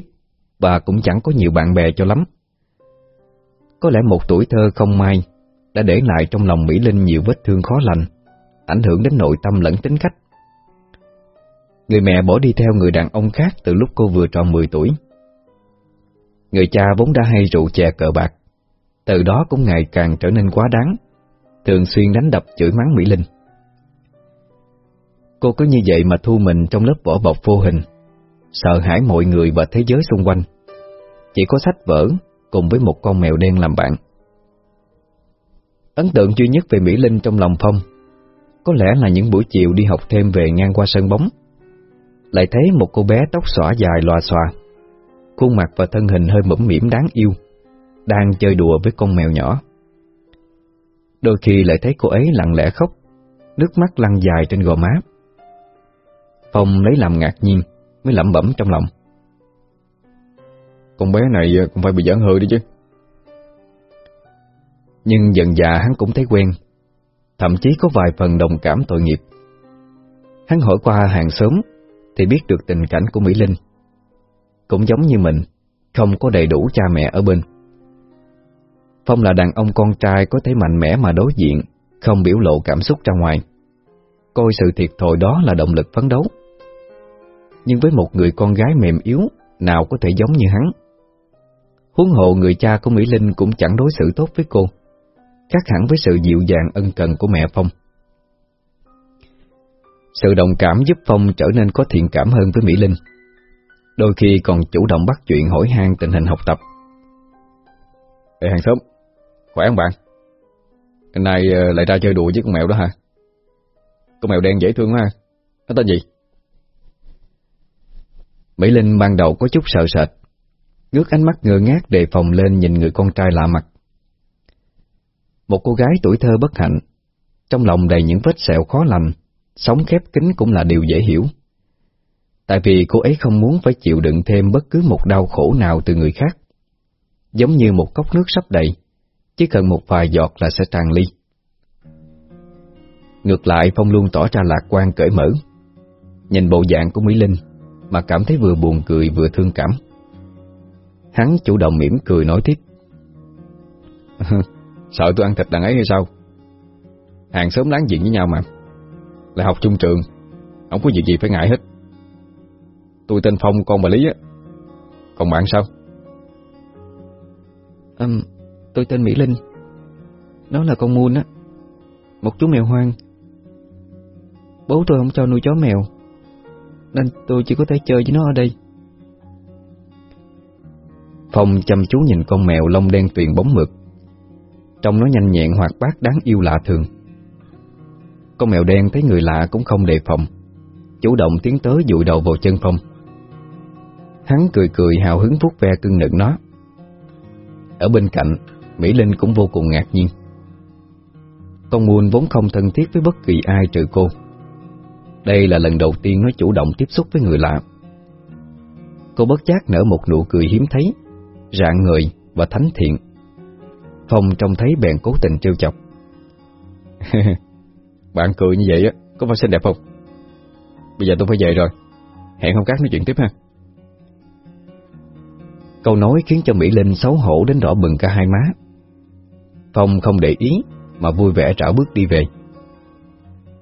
và cũng chẳng có nhiều bạn bè cho lắm. Có lẽ một tuổi thơ không may đã để lại trong lòng Mỹ Linh nhiều vết thương khó lành, ảnh hưởng đến nội tâm lẫn tính cách. Người mẹ bỏ đi theo người đàn ông khác từ lúc cô vừa tròn 10 tuổi. Người cha vốn đã hay rượu chè cờ bạc, từ đó cũng ngày càng trở nên quá đáng, thường xuyên đánh đập chửi mắng Mỹ Linh. Cô cứ như vậy mà thu mình trong lớp vỏ bọc vô hình, sợ hãi mọi người và thế giới xung quanh. Chỉ có sách vở cùng với một con mèo đen làm bạn. Ấn tượng duy nhất về Mỹ Linh trong lòng Phong có lẽ là những buổi chiều đi học thêm về ngang qua sân bóng. Lại thấy một cô bé tóc xõa dài loà xòa, khuôn mặt và thân hình hơi mẫm mỉm đáng yêu, đang chơi đùa với con mèo nhỏ. Đôi khi lại thấy cô ấy lặng lẽ khóc, nước mắt lăn dài trên gò má. Phong lấy làm ngạc nhiên, mới lẩm bẩm trong lòng.
Con bé này cũng phải bị giỡn hơi đi chứ.
Nhưng dần dà hắn cũng thấy quen, thậm chí có vài phần đồng cảm tội nghiệp. Hắn hỏi qua hàng xóm thì biết được tình cảnh của Mỹ Linh. Cũng giống như mình, không có đầy đủ cha mẹ ở bên. Phong là đàn ông con trai có thể mạnh mẽ mà đối diện, không biểu lộ cảm xúc ra ngoài. Coi sự thiệt thòi đó là động lực phấn đấu. Nhưng với một người con gái mềm yếu, nào có thể giống như hắn? Huống hộ người cha của Mỹ Linh cũng chẳng đối xử tốt với cô, khác hẳn với sự dịu dàng ân cần của mẹ Phong. Sự đồng cảm giúp Phong trở nên có thiện cảm hơn với Mỹ Linh, đôi khi còn chủ động bắt chuyện hỏi han tình hình học tập.
Ê hàng xóm, khỏe không bạn? Nay ờ, lại ra chơi đùa với con mèo đó hả? Con mèo đen dễ thương quá ha, nó tên gì?
Mỹ Linh ban đầu có chút sợ sệt, ngước ánh mắt ngơ ngác đề phòng lên nhìn người con trai lạ mặt. Một cô gái tuổi thơ bất hạnh, trong lòng đầy những vết sẹo khó lành, sống khép kín cũng là điều dễ hiểu. Tại vì cô ấy không muốn phải chịu đựng thêm bất cứ một đau khổ nào từ người khác. Giống như một cốc nước sắp đầy, chỉ cần một vài giọt là sẽ tràn ly. Ngược lại Phong luôn tỏ ra lạc quan cởi mở. Nhìn bộ dạng của Mỹ Linh mà cảm thấy vừa buồn cười vừa thương cảm. Hắn chủ động mỉm cười nói tiếp.
Sợ tôi ăn thịt đàn ấy hay sao? Hàng xóm láng giềng với nhau mà. Lại học chung trường, không có gì gì phải ngại hết. Tôi tên Phong, con bà Lý á. Còn bạn sao?
Um, tôi tên Mỹ Linh. Đó là con Moon á. Một chú mèo hoang. Bố tôi không cho nuôi chó mèo. Nên tôi chỉ có thể chơi với nó ở đây.
Phong chăm chú nhìn con mèo lông đen tuyền bóng mực Trông nó nhanh nhẹn hoạt bát đáng yêu lạ thường Con mèo đen thấy người lạ cũng không đề phòng Chủ động tiến tới dụi đầu vào chân Phong Hắn cười cười hào hứng vuốt ve cưng nựng nó. Ở bên cạnh, Mỹ Linh cũng vô cùng ngạc nhiên. Con Moon vốn không thân thiết với bất kỳ ai trừ cô. Đây là lần đầu tiên nó chủ động tiếp xúc với người lạ. Cô bất giác nở một nụ cười hiếm thấy, Rạng người và thánh thiện. Phong trông thấy bèn cố tình trêu chọc.
Bạn cười như vậy á, Có phải xinh đẹp không? Bây giờ tôi phải về rồi. Hẹn hôm khác nói chuyện tiếp ha.
Câu nói khiến cho Mỹ Linh xấu hổ đến đỏ bừng cả hai má. Phong không để ý, Mà vui vẻ trảo bước đi về.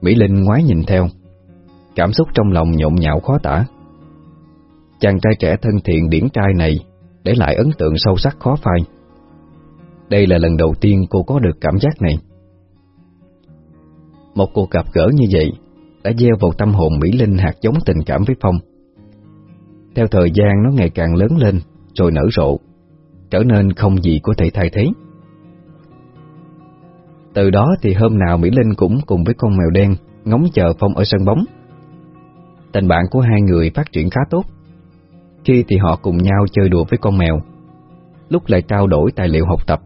Mỹ Linh ngoái nhìn theo. Cảm xúc trong lòng nhộn nhạo khó tả. Chàng trai trẻ thân thiện điển trai này Để lại ấn tượng sâu sắc khó phai. Đây là lần đầu tiên cô có được cảm giác này. Một cuộc gặp gỡ như vậy Đã gieo vào tâm hồn Mỹ Linh hạt giống tình cảm với Phong. Theo thời gian nó ngày càng lớn lên rồi nở rộ, Trở nên không gì có thể thay thế. Từ đó thì hôm nào Mỹ Linh cũng cùng với con mèo đen Ngóng chờ Phong ở sân bóng. Tình bạn của hai người phát triển khá tốt. Khi thì họ cùng nhau chơi đùa với con mèo, Lúc lại trao đổi tài liệu học tập.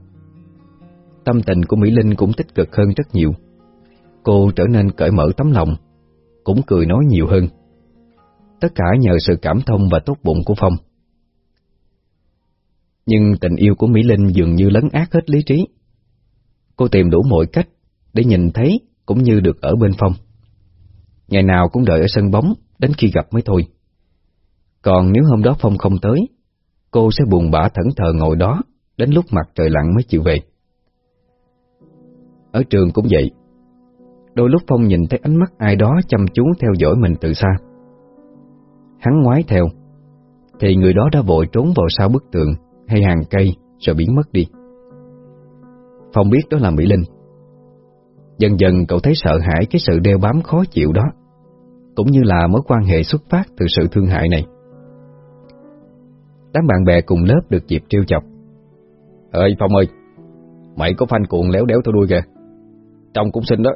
Tâm tình của Mỹ Linh cũng tích cực hơn rất nhiều. Cô trở nên cởi mở tấm lòng, Cũng cười nói nhiều hơn. Tất cả nhờ sự cảm thông và tốt bụng của Phong. Nhưng tình yêu của Mỹ Linh dường như lấn át hết lý trí Cô tìm đủ mọi cách để nhìn thấy cũng như được ở bên Phong Ngày nào cũng đợi ở sân bóng đến khi gặp mới thôi còn nếu hôm đó Phong không tới, cô sẽ buồn bã thẫn thờ ngồi đó đến lúc mặt trời lặn mới chịu về. Ở trường cũng vậy. Đôi lúc Phong nhìn thấy ánh mắt ai đó chăm chú theo dõi mình từ xa. Hắn ngoái theo, thì người đó đã vội trốn vào sau bức tường hay hàng cây rồi biến mất đi. Phong biết đó là Mỹ Linh. Dần dần cậu thấy sợ hãi cái sự đeo bám khó chịu đó, cũng như là mối quan hệ xuất phát từ sự thương hại này. Đám bạn bè cùng lớp được dịp trêu chọc Ơi Phong ơi Mày có phanh cuộn léo đéo theo đuôi kìa Trông cũng xinh đó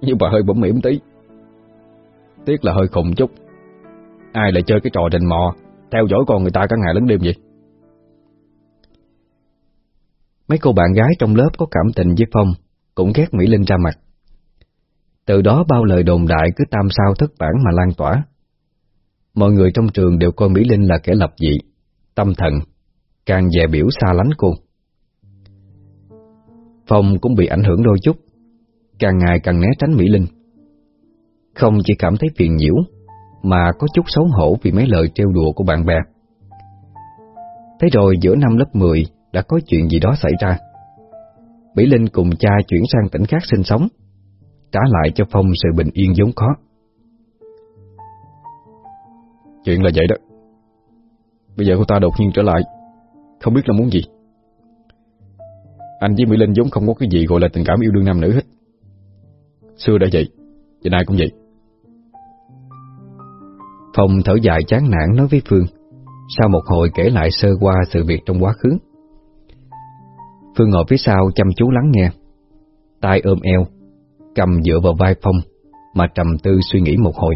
Nhưng mà hơi bẩm mỉm tí Tiếc là hơi khùng chút Ai lại chơi cái trò rình mò Theo dõi con người ta cả ngày lẫn đêm vậy Mấy cô bạn gái trong lớp có cảm tình với Phong Cũng ghét Mỹ Linh ra mặt Từ đó bao lời đồn đại cứ tam sao thất bản mà lan tỏa Mọi người trong trường đều coi Mỹ Linh là kẻ lập dị tâm thần, càng dè biểu xa lánh cô. Phong cũng bị ảnh hưởng đôi chút, càng ngày càng né tránh Mỹ Linh. Không chỉ cảm thấy phiền nhiễu, mà có chút xấu hổ vì mấy lời trêu đùa của bạn bè. Thế rồi giữa năm lớp 10 đã có chuyện gì đó xảy ra. Mỹ Linh cùng cha chuyển sang tỉnh khác sinh sống, trả lại cho Phong sự bình yên vốn khó.
Chuyện là vậy đó. Bây giờ cô ta đột nhiên trở lại Không biết là muốn gì Anh với Mỹ Linh giống không có cái gì gọi là tình cảm yêu đương nam nữ hết Xưa đã vậy Và nay cũng vậy
Phong thở dài chán nản nói với Phương Sau một hồi kể lại sơ qua sự việc trong quá khứ Phương ngồi phía sau chăm chú lắng nghe. Tay ôm eo, Cầm dựa vào vai Phong Mà trầm tư suy nghĩ một hồi.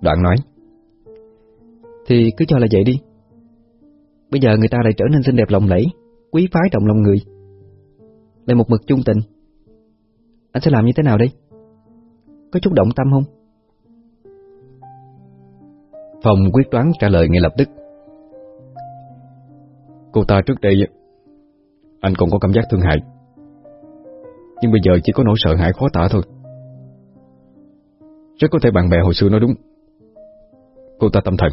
Đoạn nói, Thì cứ cho là vậy đi. Bây giờ người ta lại trở nên xinh đẹp lộng lẫy, Quý phái động lòng người. Lại một mực chung tình. Anh sẽ làm như thế nào đây? Có chút động tâm không? Phong quyết đoán trả lời ngay lập tức.
Cô ta trước đây anh còn có cảm giác thương hại Nhưng bây giờ chỉ có nỗi sợ hãi khó tả thôi Rất có thể bạn bè hồi xưa nói đúng Cô ta tâm thần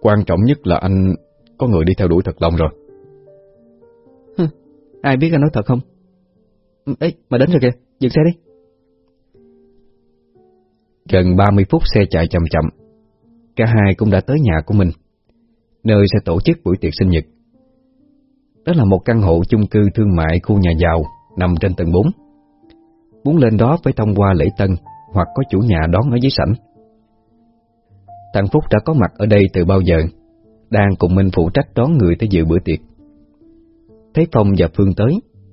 Quan trọng nhất là anh có người đi theo đuổi thật lòng rồi.
ai biết anh nói thật không? Ê, mà đến rồi kìa, dừng xe đi.
Gần 30 phút xe chạy chậm chậm, cả hai cũng đã tới nhà của mình, nơi sẽ tổ chức buổi tiệc sinh nhật. Đó là một căn hộ chung cư thương mại khu nhà giàu nằm trên tầng 4. Muốn lên đó phải thông qua lễ tân hoặc có chủ nhà đón ở dưới sảnh. Thằng Phúc đã có mặt ở đây từ bao giờ, đang cùng Minh phụ trách đón người tới dự bữa tiệc. Thấy Phong và Phương tới,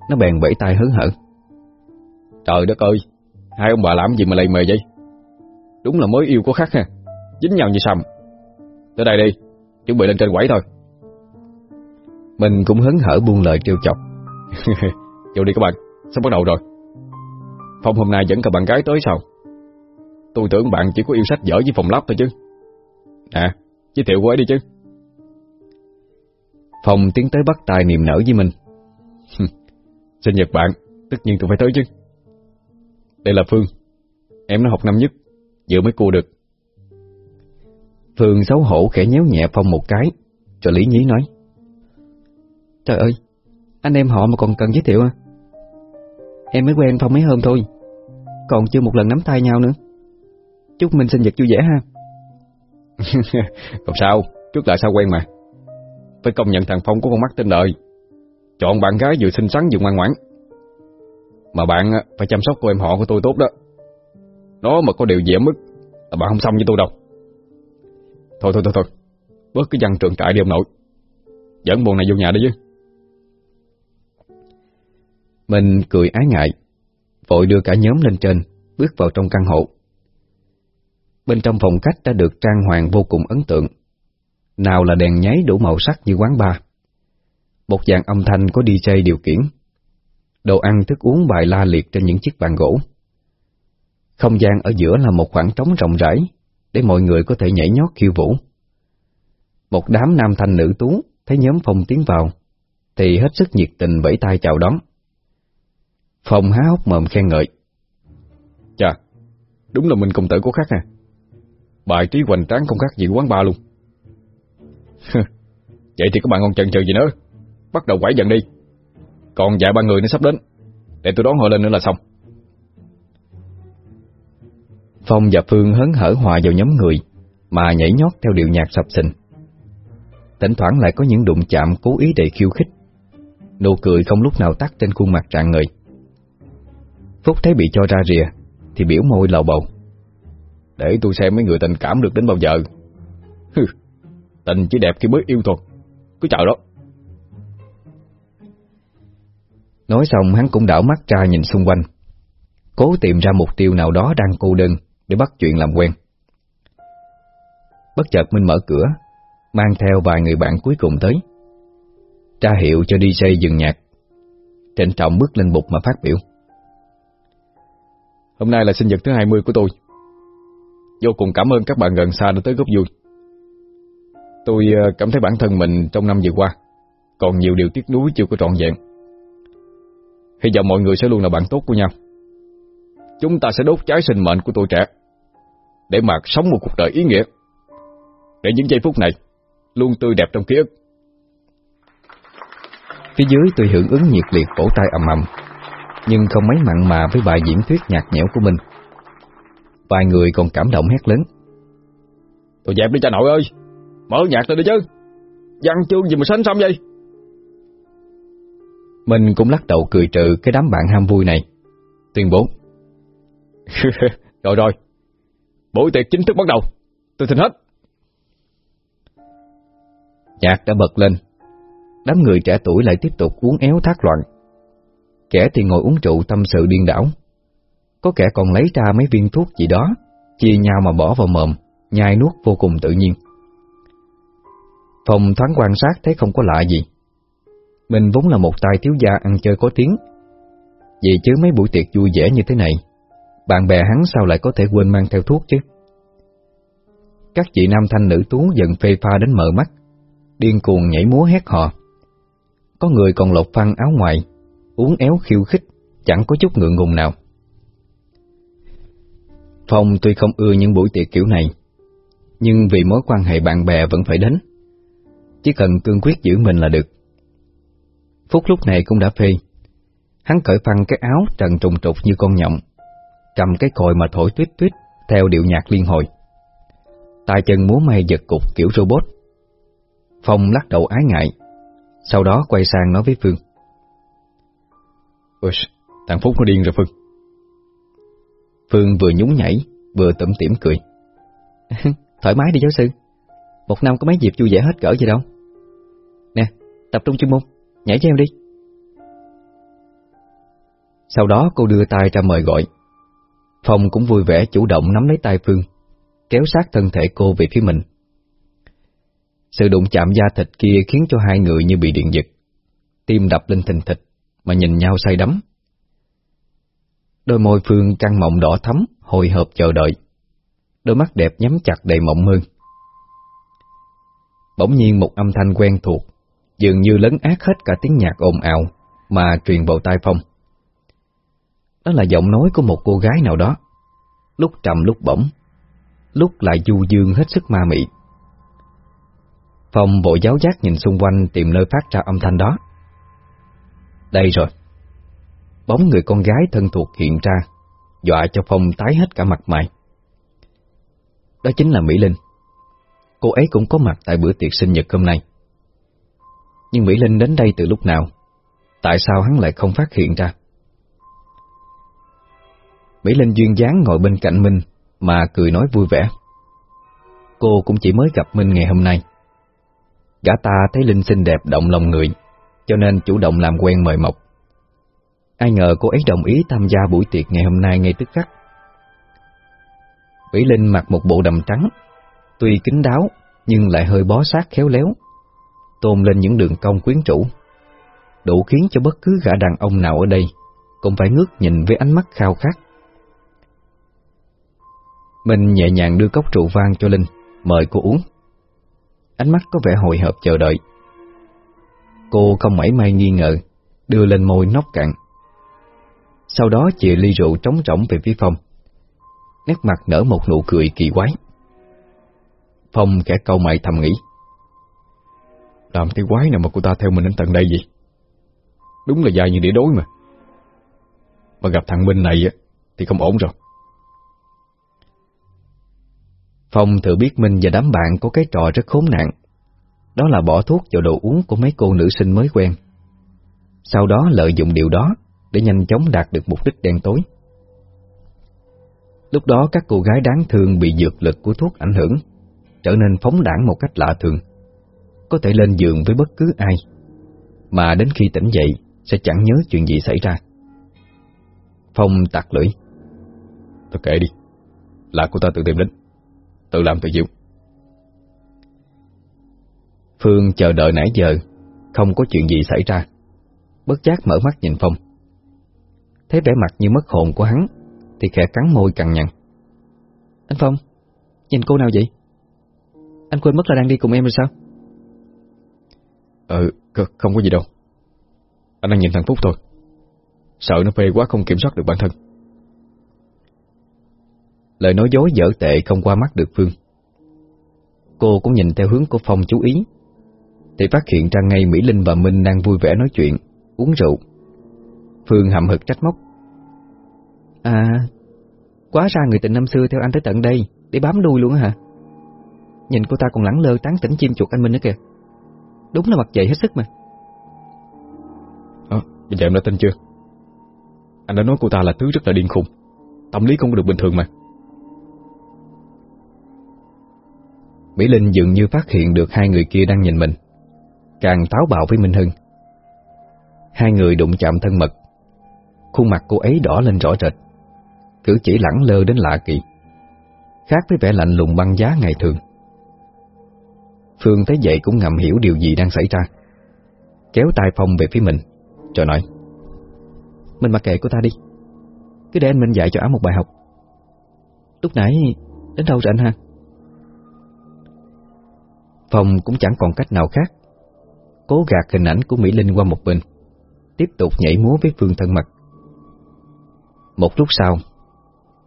nó bèn vẫy tay hớn hở.
Trời đất ơi, hai ông bà làm gì mà lầy mề vậy? Đúng là mới yêu có khác ha, dính nhau như sầm. Tới đây đi, chuẩn bị lên trên quẩy thôi.
Mình cũng hứng hở buông lời trêu chọc.
Vô đi các bạn, sắp bắt đầu rồi. Phòng hôm nay dẫn cả bạn gái tới sao? Tôi tưởng bạn chỉ có yêu sách dở với phòng lắp thôi chứ. À, giới thiệu cô ấy đi chứ.
Phòng tiến tới bắt tay niềm nở với mình.
Sinh nhật bạn, tất nhiên tôi phải tới chứ. Đây là Phương, em nó học năm nhất, vừa mới cua được.
Phương xấu hổ khẽ nhéo nhẹ Phong một cái, rồi lý nhí nói. Trời ơi, anh em họ mà còn cần giới thiệu à? Em mới quen Phong mấy hôm thôi, còn chưa một lần nắm tay nhau nữa. Chúc mình sinh nhật vui vẻ ha.
còn sao, trước lại sao quen mà. Phải công nhận thằng Phong có con mắt tinh đời. Chọn bạn gái vừa xinh xắn vừa ngoan ngoãn. Mà bạn à, phải chăm sóc cô em họ của tôi tốt đó. Nó mà có điều gì ở mức là bạn không xong với tôi đâu. Thôi thôi thôi thôi, bớt cái văn trường trại đi ông nội. Dẫn buồn này vô nhà đi chứ.
Mình cười ái ngại, vội đưa cả nhóm lên trên, bước vào trong căn hộ. Bên trong phòng khách đã được trang hoàng vô cùng ấn tượng. Nào là đèn nháy đủ màu sắc như quán bar. Một dàn âm thanh có DJ điều khiển. Đồ ăn thức uống bài la liệt trên những chiếc bàn gỗ. Không gian ở giữa là một khoảng trống rộng rãi, để mọi người có thể nhảy nhót khiêu vũ. Một đám nam thanh nữ tú thấy nhóm Phong tiến vào, thì hết sức nhiệt tình vẫy tay chào đón. Phong há hốc mồm khen ngợi.
Chà, đúng là mình công tử có khác à. Bài trí hoành tráng không khác gì quán ba luôn. Vậy thì các bạn còn chần chừ gì nữa, bắt đầu quẩy dần đi. Còn vài ba người nữa sắp đến, để tôi đón họ lên nữa là xong.
Phong và Phương hớn hở hòa vào nhóm người, mà nhảy nhót theo điệu nhạc sập sình. Thỉnh thoảng lại có những đụng chạm cố ý để khiêu khích. Nụ cười không lúc nào tắt trên khuôn mặt trạng người Phúc thấy bị cho ra rìa, thì biểu môi lầu bầu.
Để tôi xem mấy người tình cảm được đến bao giờ. Hừ, tình chỉ đẹp khi mới yêu thôi. Cứ chờ đó.
Nói xong hắn cũng đảo mắt ra nhìn xung quanh, cố tìm ra mục tiêu nào đó đang cô đơn để bắt chuyện làm quen. Bất chợt Minh mở cửa, mang theo vài người bạn cuối cùng tới. Tra hiệu cho DJ dừng nhạc. Trịnh trọng bước lên bục mà phát biểu.
Hôm nay là sinh nhật thứ 20 của tôi. Vô cùng cảm ơn các bạn gần xa đã tới góp vui. Tôi ờ, cảm thấy bản thân mình trong năm vừa qua còn nhiều điều tiếc nuối chưa có trọn vẹn. Hy vọng mọi người sẽ luôn là bạn tốt của nhau. Chúng ta sẽ đốt cháy sinh mệnh của tuổi trẻ để mà sống một cuộc đời ý nghĩa. Để những giây phút này luôn tươi đẹp trong ký ức.
Phía dưới tôi hưởng ứng nhiệt liệt vỗ tay ầm ầm, nhưng không mấy mặn mà với bài diễn thuyết nhạt nhẽo của mình. Vài người còn cảm động hét lớn.
Tôi dẹp đi cha nội ơi, mở nhạc lên đi chứ. Văn chương gì mà sánh xăm vậy?
Mình cũng lắc đầu cười trừ cái đám bạn ham vui này. Tuyên bố.
rồi rồi, buổi tiệc chính thức bắt đầu. Tôi thình hết.
Nhạc đã bật lên. Đám người trẻ tuổi lại tiếp tục uống éo thác loạn. Kẻ thì ngồi uống rượu tâm sự điên đảo. Có kẻ còn lấy ra mấy viên thuốc gì đó, chia nhau mà bỏ vào mồm, nhai nuốt vô cùng tự nhiên. Phòng thoáng quan sát thấy không có lạ gì. Mình vốn là một tài thiếu gia ăn chơi có tiếng. vậy chứ mấy buổi tiệc vui vẻ như thế này, bạn bè hắn sao lại có thể quên mang theo thuốc chứ? Các chị nam thanh nữ tú dần phê pha đến mở mắt, điên cuồng nhảy múa hét hò. Có người còn lột phăng áo ngoài, uống éo khiêu khích, chẳng có chút ngượng ngùng nào. Phong tuy không ưa những buổi tiệc kiểu này, nhưng vì mối quan hệ bạn bè vẫn phải đến. Chỉ cần cương quyết giữ mình là được. Phúc lúc này cũng đã phê. Hắn cởi phăng cái áo trần trùng trục như con nhộng, cầm cái còi mà thổi tuyết tuyết theo điệu nhạc liên hồi. tay chân múa may giật cục kiểu robot. Phong lắc đầu ái ngại, sau đó quay sang nói với Phương.
Ôi, thằng Phúc nó điên rồi Phương.
Phương vừa nhún nhảy, vừa tẩm tỉm cười. Thoải mái đi giáo sư,
Một năm có mấy dịp vui vẻ hết cỡ gì đâu. Nè, tập trung chuyên môn. Nhảy cho em đi.
Sau đó cô đưa tay ra mời gọi. Phong cũng vui vẻ chủ động nắm lấy tay Phương Kéo sát thân thể cô về phía mình. Sự đụng chạm da thịt kia khiến cho hai người như bị điện giật. Tim đập lên thình thịch. Mà nhìn nhau say đắm. Đôi môi Phương căng mọng đỏ thắm, Hồi hộp chờ đợi. Đôi mắt đẹp nhắm chặt đầy mộng mơ. Bỗng nhiên một âm thanh quen thuộc, Dường như lấn át hết cả tiếng nhạc ồn ào Mà truyền vào tai Phong. Đó là giọng nói của một cô gái nào đó. Lúc trầm lúc bổng, Lúc lại du dương hết sức ma mị. Phong bộ giáo giác nhìn xung quanh Tìm nơi phát ra âm thanh đó. Đây rồi. Bóng người con gái thân thuộc hiện ra, Dọa cho Phong tái hết cả mặt mày. Đó chính là Mỹ Linh. Cô ấy cũng có mặt tại bữa tiệc sinh nhật hôm nay. Nhưng Mỹ Linh đến đây từ lúc nào? Tại sao hắn lại không phát hiện ra? Mỹ Linh duyên dáng ngồi bên cạnh Minh Mà cười nói vui vẻ. Cô cũng chỉ mới gặp Minh ngày hôm nay. Gã ta thấy Linh xinh đẹp, động lòng người. Cho nên chủ động làm quen mời mọc Ai ngờ cô ấy đồng ý tham gia buổi tiệc ngày hôm nay ngay tức khắc. Mỹ Linh mặc một bộ đầm trắng, Tuy kín đáo, nhưng lại hơi bó sát khéo léo, Tôn lên những đường cong quyến rũ, Đủ khiến cho bất cứ gã đàn ông nào ở đây Cũng phải ngước nhìn với ánh mắt khao khát. Mình nhẹ nhàng đưa cốc rượu vang cho Linh, Mời cô uống. Ánh mắt có vẻ hồi hộp chờ đợi. Cô không mảy may nghi ngờ, Đưa lên môi nóc cạn. Sau đó chìa ly rượu trống rỗng về phía phong. Nét mặt nở một nụ cười kỳ quái. Phong kẻ câu mày thầm nghĩ. Làm cái quái nào mà cô ta theo mình đến tận đây vậy? Đúng là dài như để đối mà. Mà gặp thằng Minh này Thì không ổn rồi. Phong thừa biết Minh và đám bạn có cái trò rất khốn nạn. Đó là bỏ thuốc vào đồ uống của mấy cô nữ sinh mới quen Sau đó lợi dụng điều đó Để nhanh chóng đạt được mục đích đen tối Lúc đó các cô gái đáng thương bị dược lực của thuốc ảnh hưởng trở nên phóng đảng một cách lạ thường, có thể lên giường với bất cứ ai, mà đến khi tỉnh dậy sẽ chẳng nhớ chuyện gì xảy ra. Phong tặc lưỡi. Thôi kệ đi, là cô ta tự tìm đến, tự làm tự chịu. Phương chờ đợi nãy giờ, không có chuyện gì xảy ra, bất giác mở mắt nhìn Phong. Thấy vẻ mặt như mất hồn của hắn, thì khẽ cắn môi cằn nhằn. Anh Phong, nhìn cô nào vậy? Anh quên mất là đang đi cùng em rồi sao?
Ừ Không có gì đâu. Anh đang nhìn thằng Phúc thôi. Sợ nó phê quá không kiểm soát được bản thân.
Lời nói dối dở tệ không qua mắt được Phương. Cô cũng nhìn theo hướng của Phong chú ý Thì phát hiện ra ngay Mỹ Linh và Minh đang vui vẻ nói chuyện Uống rượu. Phương hậm hực trách móc.
À Quá ra người tình năm xưa theo anh tới tận đây Để bám đuôi luôn hả? Nhìn cô ta còn lẳng lơ tán tỉnh chim chuột anh Minh nữa kìa. Đúng là mặt dày hết sức mà.
À, Bây giờ em đã tin chưa? Anh đã nói cô ta là thứ rất là điên khùng. Tâm lý không được bình thường mà.
Mỹ Linh dường như phát hiện được hai người kia đang nhìn mình Càng táo bạo với Minh Hưng. Hai người đụng chạm thân mật. Khuôn mặt cô ấy đỏ lên rõ rệt. Cử chỉ lẳng lơ đến lạ kỳ. Khác với vẻ lạnh lùng băng giá ngày thường. Phương thấy vậy cũng ngầm hiểu điều gì đang xảy ra. Kéo tay Phong về phía mình, Rồi nói,
Mình mặc kệ cô ta đi. Cứ để anh Minh dạy cho áo một bài học. Lúc nãy, đến đâu rồi anh ha?
Phong cũng chẳng còn cách nào khác. Cố gạt hình ảnh của Mỹ Linh qua một bên, Tiếp tục nhảy múa với Phương thân mật. Một lúc sau,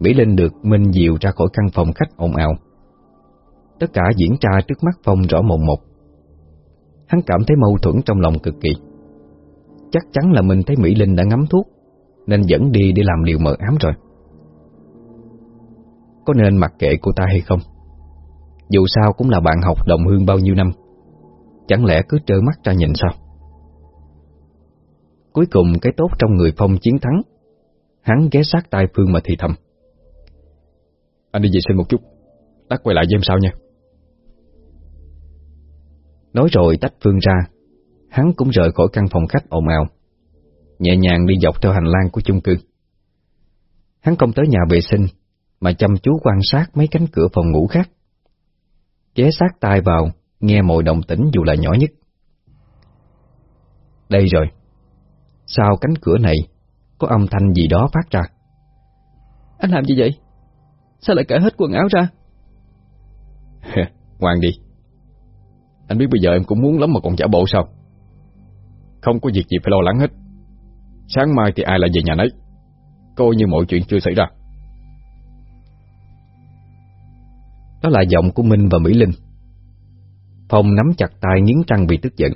Mỹ Linh được Minh dìu ra khỏi căn phòng khách ồn ào. Tất cả diễn ra trước mắt Phong rõ mồn một. Hắn cảm thấy mâu thuẫn trong lòng cực kỳ. Chắc chắn là mình thấy Mỹ Linh đã ngắm thuốc, Nên dẫn đi để làm liều mờ ám rồi. Có nên mặc kệ cô ta hay không? Dù sao cũng là bạn học đồng hương bao nhiêu năm. Chẳng lẽ cứ trơ mắt ra nhìn sao? Cuối cùng cái tốt trong người Phong chiến thắng. Hắn ghé sát tai Phương mà thì thầm.
Anh đi vệ sinh một chút. Lát quay lại với em sau nha.
Nói rồi tách Phương ra, hắn cũng rời khỏi căn phòng khách ồn ào, nhẹ nhàng đi dọc theo hành lang của chung cư. Hắn không tới nhà vệ sinh, mà chăm chú quan sát mấy cánh cửa phòng ngủ khác. ghé sát tai vào, nghe mọi động tĩnh dù là nhỏ nhất. Đây rồi. Sau cánh cửa này, có âm thanh gì đó phát ra.
Anh làm gì vậy? Sao lại cởi hết quần áo ra?
Ngoan đi. Anh biết bây giờ em cũng muốn lắm mà còn giả bộ sao? Không có việc gì phải lo lắng hết. Sáng mai thì ai lại về nhà nấy. Coi như mọi chuyện chưa xảy ra.
Đó là giọng của Minh và Mỹ Linh. Phong nắm chặt tay nghiến răng vì tức giận.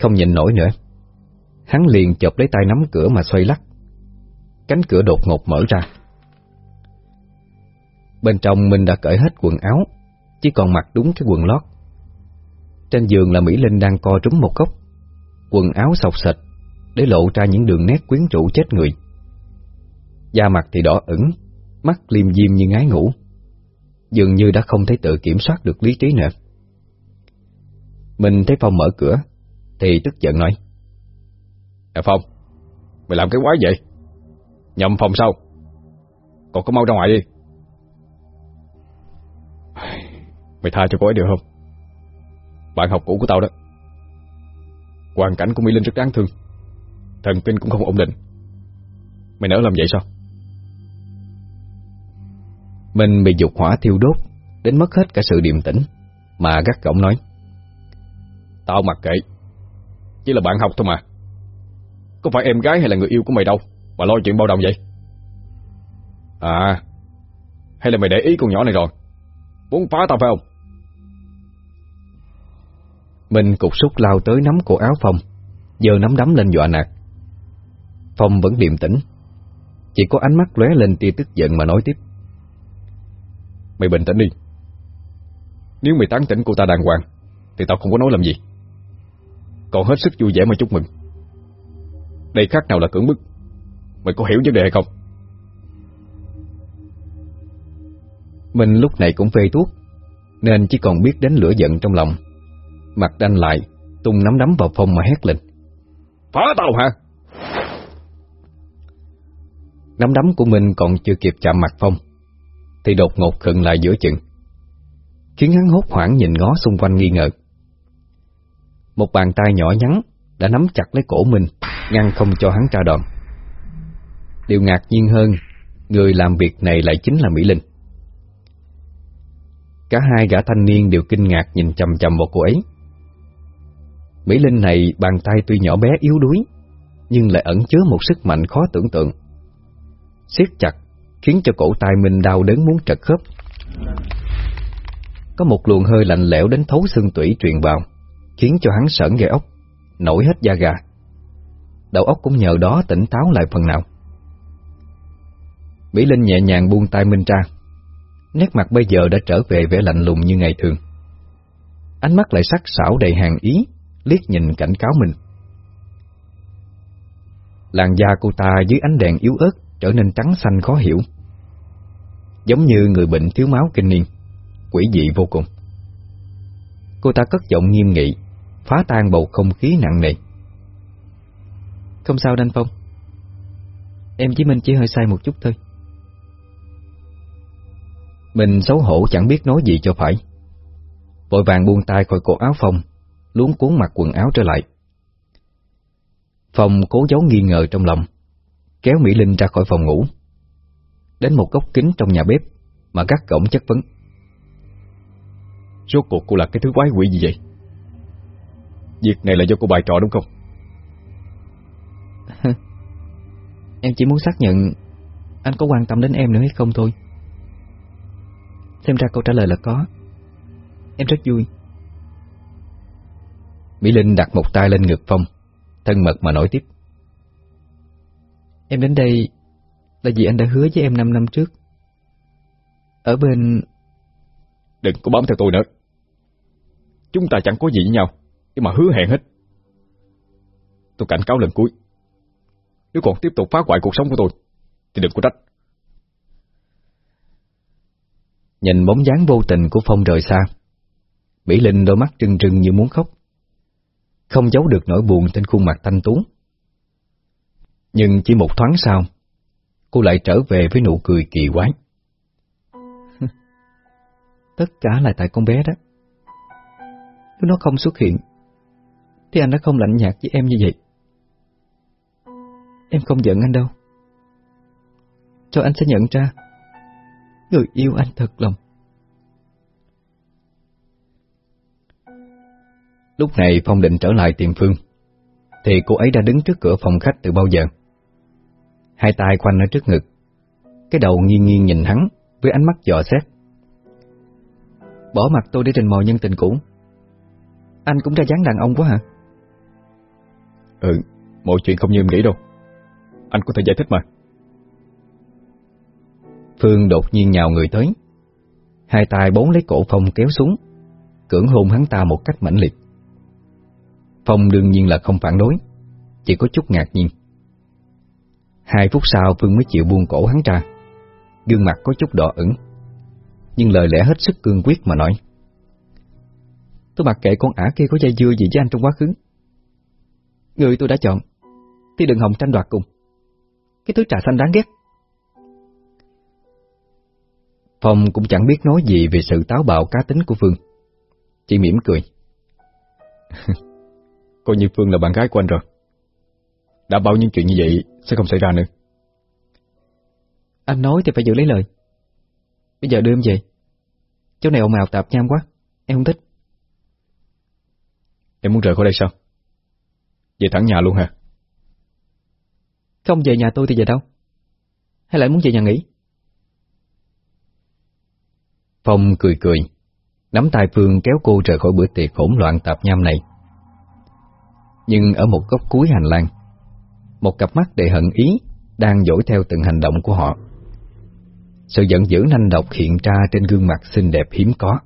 Không nhìn nổi nữa. Hắn liền chộp lấy tay nắm cửa mà xoay lắc. Cánh cửa đột ngột mở ra. Bên trong mình đã cởi hết quần áo, chỉ còn mặc đúng cái quần lót. Trên giường là Mỹ Linh đang co trúng một góc, quần áo sọc sệt, để lộ ra những đường nét quyến rũ chết người. Da mặt thì đỏ ửng, mắt liêm diêm như ngái ngủ, dường như đã không thể tự kiểm soát được lý trí nữa. Mình thấy Phong mở cửa, thì tức giận nói.
Nè Phong, mày làm cái quái vậy? Nhầm phòng sao? Còn có mau ra ngoài đi. Mày tha cho cô ấy được không? Bạn học cũ của tao đó. Hoàn cảnh của Mỹ Linh rất đáng thương. Thần kinh cũng không ổn định. Mày nỡ làm vậy sao?
Mình bị dục hỏa thiêu đốt, đến mất hết cả sự điềm tĩnh, mà gắt gỏng nói.
Tao mặc kệ, chỉ là bạn học thôi mà. Có phải em gái hay là người yêu của mày đâu, mà lo chuyện bao đồng vậy? À, hay là mày để ý con nhỏ này rồi? Muốn phá tao phải không?
Mình cục xúc lao tới nắm cổ áo Phong, giờ nắm đấm lên dọa nạt. Phong vẫn điềm tĩnh, chỉ có ánh mắt lóe lên tia tức giận mà nói tiếp.
Mày bình tĩnh đi. Nếu mày tán tỉnh cô ta đàng hoàng, thì tao không có nói làm gì. Còn hết sức vui vẻ mà chúc mừng. Đây khác nào là cưỡng bức. Mày có hiểu vấn đề hay không?
Mình lúc này cũng phê thuốc, nên chỉ còn biết đến lửa giận trong lòng. Mặt đanh lại, tung nắm đấm vào phong mà hét lên.
Phá tao hả?
Nắm đấm của mình còn chưa kịp chạm mặt phong, thì đột ngột khựng lại giữa chừng, khiến hắn hốt hoảng nhìn ngó xung quanh nghi ngờ. Một bàn tay nhỏ nhắn đã nắm chặt lấy cổ mình, ngăn không cho hắn tra đòn. Điều ngạc nhiên hơn, người làm việc này lại chính là Mỹ Linh. Cả hai gã thanh niên đều kinh ngạc nhìn chầm chầm vào cô ấy. Mỹ Linh này bàn tay tuy nhỏ bé yếu đuối, nhưng lại ẩn chứa một sức mạnh khó tưởng tượng. siết chặt, khiến cho cổ tay mình đau đớn muốn trật khớp. Có một luồng hơi lạnh lẽo đến thấu xương tủy truyền vào, khiến cho hắn sởn gai ốc, nổi hết da gà. Đầu óc cũng nhờ đó tỉnh táo lại phần nào. Mỹ Linh nhẹ nhàng buông tay Minh ra, nét mặt bây giờ đã trở về vẻ lạnh lùng như ngày thường. Ánh mắt lại sắc sảo đầy hàng ý, liếc nhìn cảnh cáo mình. Làn da cô ta dưới ánh đèn yếu ớt trở nên trắng xanh khó hiểu. Giống như người bệnh thiếu máu kinh niên, quỷ dị vô cùng. Cô ta cất giọng nghiêm nghị, phá tan bầu không khí nặng nề.
Không sao Đanh Phong. Em chỉ mình chỉ hơi sai một chút thôi.
Mình xấu hổ chẳng biết nói gì cho phải. Vội vàng buông tay khỏi cổ áo Phong, luống cuốn mặc quần áo trở lại. Phong cố giấu nghi ngờ trong lòng, kéo Mỹ Linh ra khỏi phòng ngủ. Đến một góc kính trong nhà bếp mà gắt gỏng chất vấn.
Rốt cuộc cô là cái thứ quái quỷ gì vậy? Việc này là do cô bài trò đúng không?
em chỉ muốn xác nhận anh có quan tâm đến em nữa hay không thôi. Xem ra câu trả lời là có. Em rất vui.
Mỹ Linh đặt một tay lên ngực Phong, thân mật mà nói tiếp.
Em đến đây là vì anh đã hứa với em 5 năm trước. Ở bên...
Đừng có bám theo tôi nữa. Chúng ta chẳng có gì với nhau, nhưng mà hứa hẹn hết. Tôi cảnh cáo lần cuối. Nếu còn tiếp tục phá hoại cuộc sống của tôi, thì đừng có trách.
Nhìn bóng dáng vô tình của Phong rời xa, Mỹ Linh đôi mắt trừng trừng như muốn khóc. Không giấu được nỗi buồn trên khuôn mặt thanh tú. Nhưng chỉ một thoáng sau, cô lại trở về với nụ cười kỳ quái.
Tất cả là tại con bé đó. Nếu nó không xuất hiện, thì anh đã không lạnh nhạt với em như vậy. Em không giận anh đâu. Cho anh sẽ nhận ra, người yêu anh thật lòng.
Lúc này Phong định trở lại tìm Phương, thì cô ấy đã đứng trước cửa phòng khách từ bao giờ. Hai tay khoanh ở trước ngực, cái đầu nghiêng nghiêng nhìn hắn với ánh mắt dò xét.
Bỏ mặt tôi để trình mò nhân tình cũ. Anh cũng ra dáng đàn ông quá hả?
Ừ, mọi chuyện không như em nghĩ đâu. Anh có thể giải thích mà.
Phương đột nhiên nhào người tới. Hai tay bốn lấy cổ Phong kéo xuống, cưỡng hôn hắn ta một cách mãnh liệt. Phong đương nhiên là không phản đối, chỉ có chút ngạc nhiên. Hai phút sau Phương mới chịu buông cổ hắn ra, gương mặt có chút đỏ ửng, nhưng lời lẽ hết sức cương quyết mà nói.
Tôi mặc kệ con ả kia có dây dưa gì với anh trong quá khứ. Người tôi đã chọn, thì đừng hòng tranh đoạt cùng. Cái thứ trà xanh đáng ghét.
Phong cũng chẳng biết nói gì về sự táo bạo cá tính của Phương. Chỉ mỉm cười.
Coi như Phương là bạn gái của anh rồi. Đã bao nhiêu chuyện như vậy sẽ không xảy ra nữa.
Anh nói thì phải giữ lấy lời. Bây giờ đưa em về. Chỗ này ồn ào tạp nham quá, em không thích.
Em muốn rời khỏi đây sao? Về thẳng nhà luôn hả?
Không về nhà tôi thì về đâu? Hay lại muốn về nhà nghỉ?
Phong cười cười, nắm tay Phương kéo cô rời khỏi bữa tiệc hỗn loạn tạp nham này. Nhưng ở một góc cuối hành lang, một cặp mắt đầy hận ý đang dõi theo từng hành động của họ. Sự giận dữ nanh độc hiện ra trên gương mặt xinh đẹp hiếm có.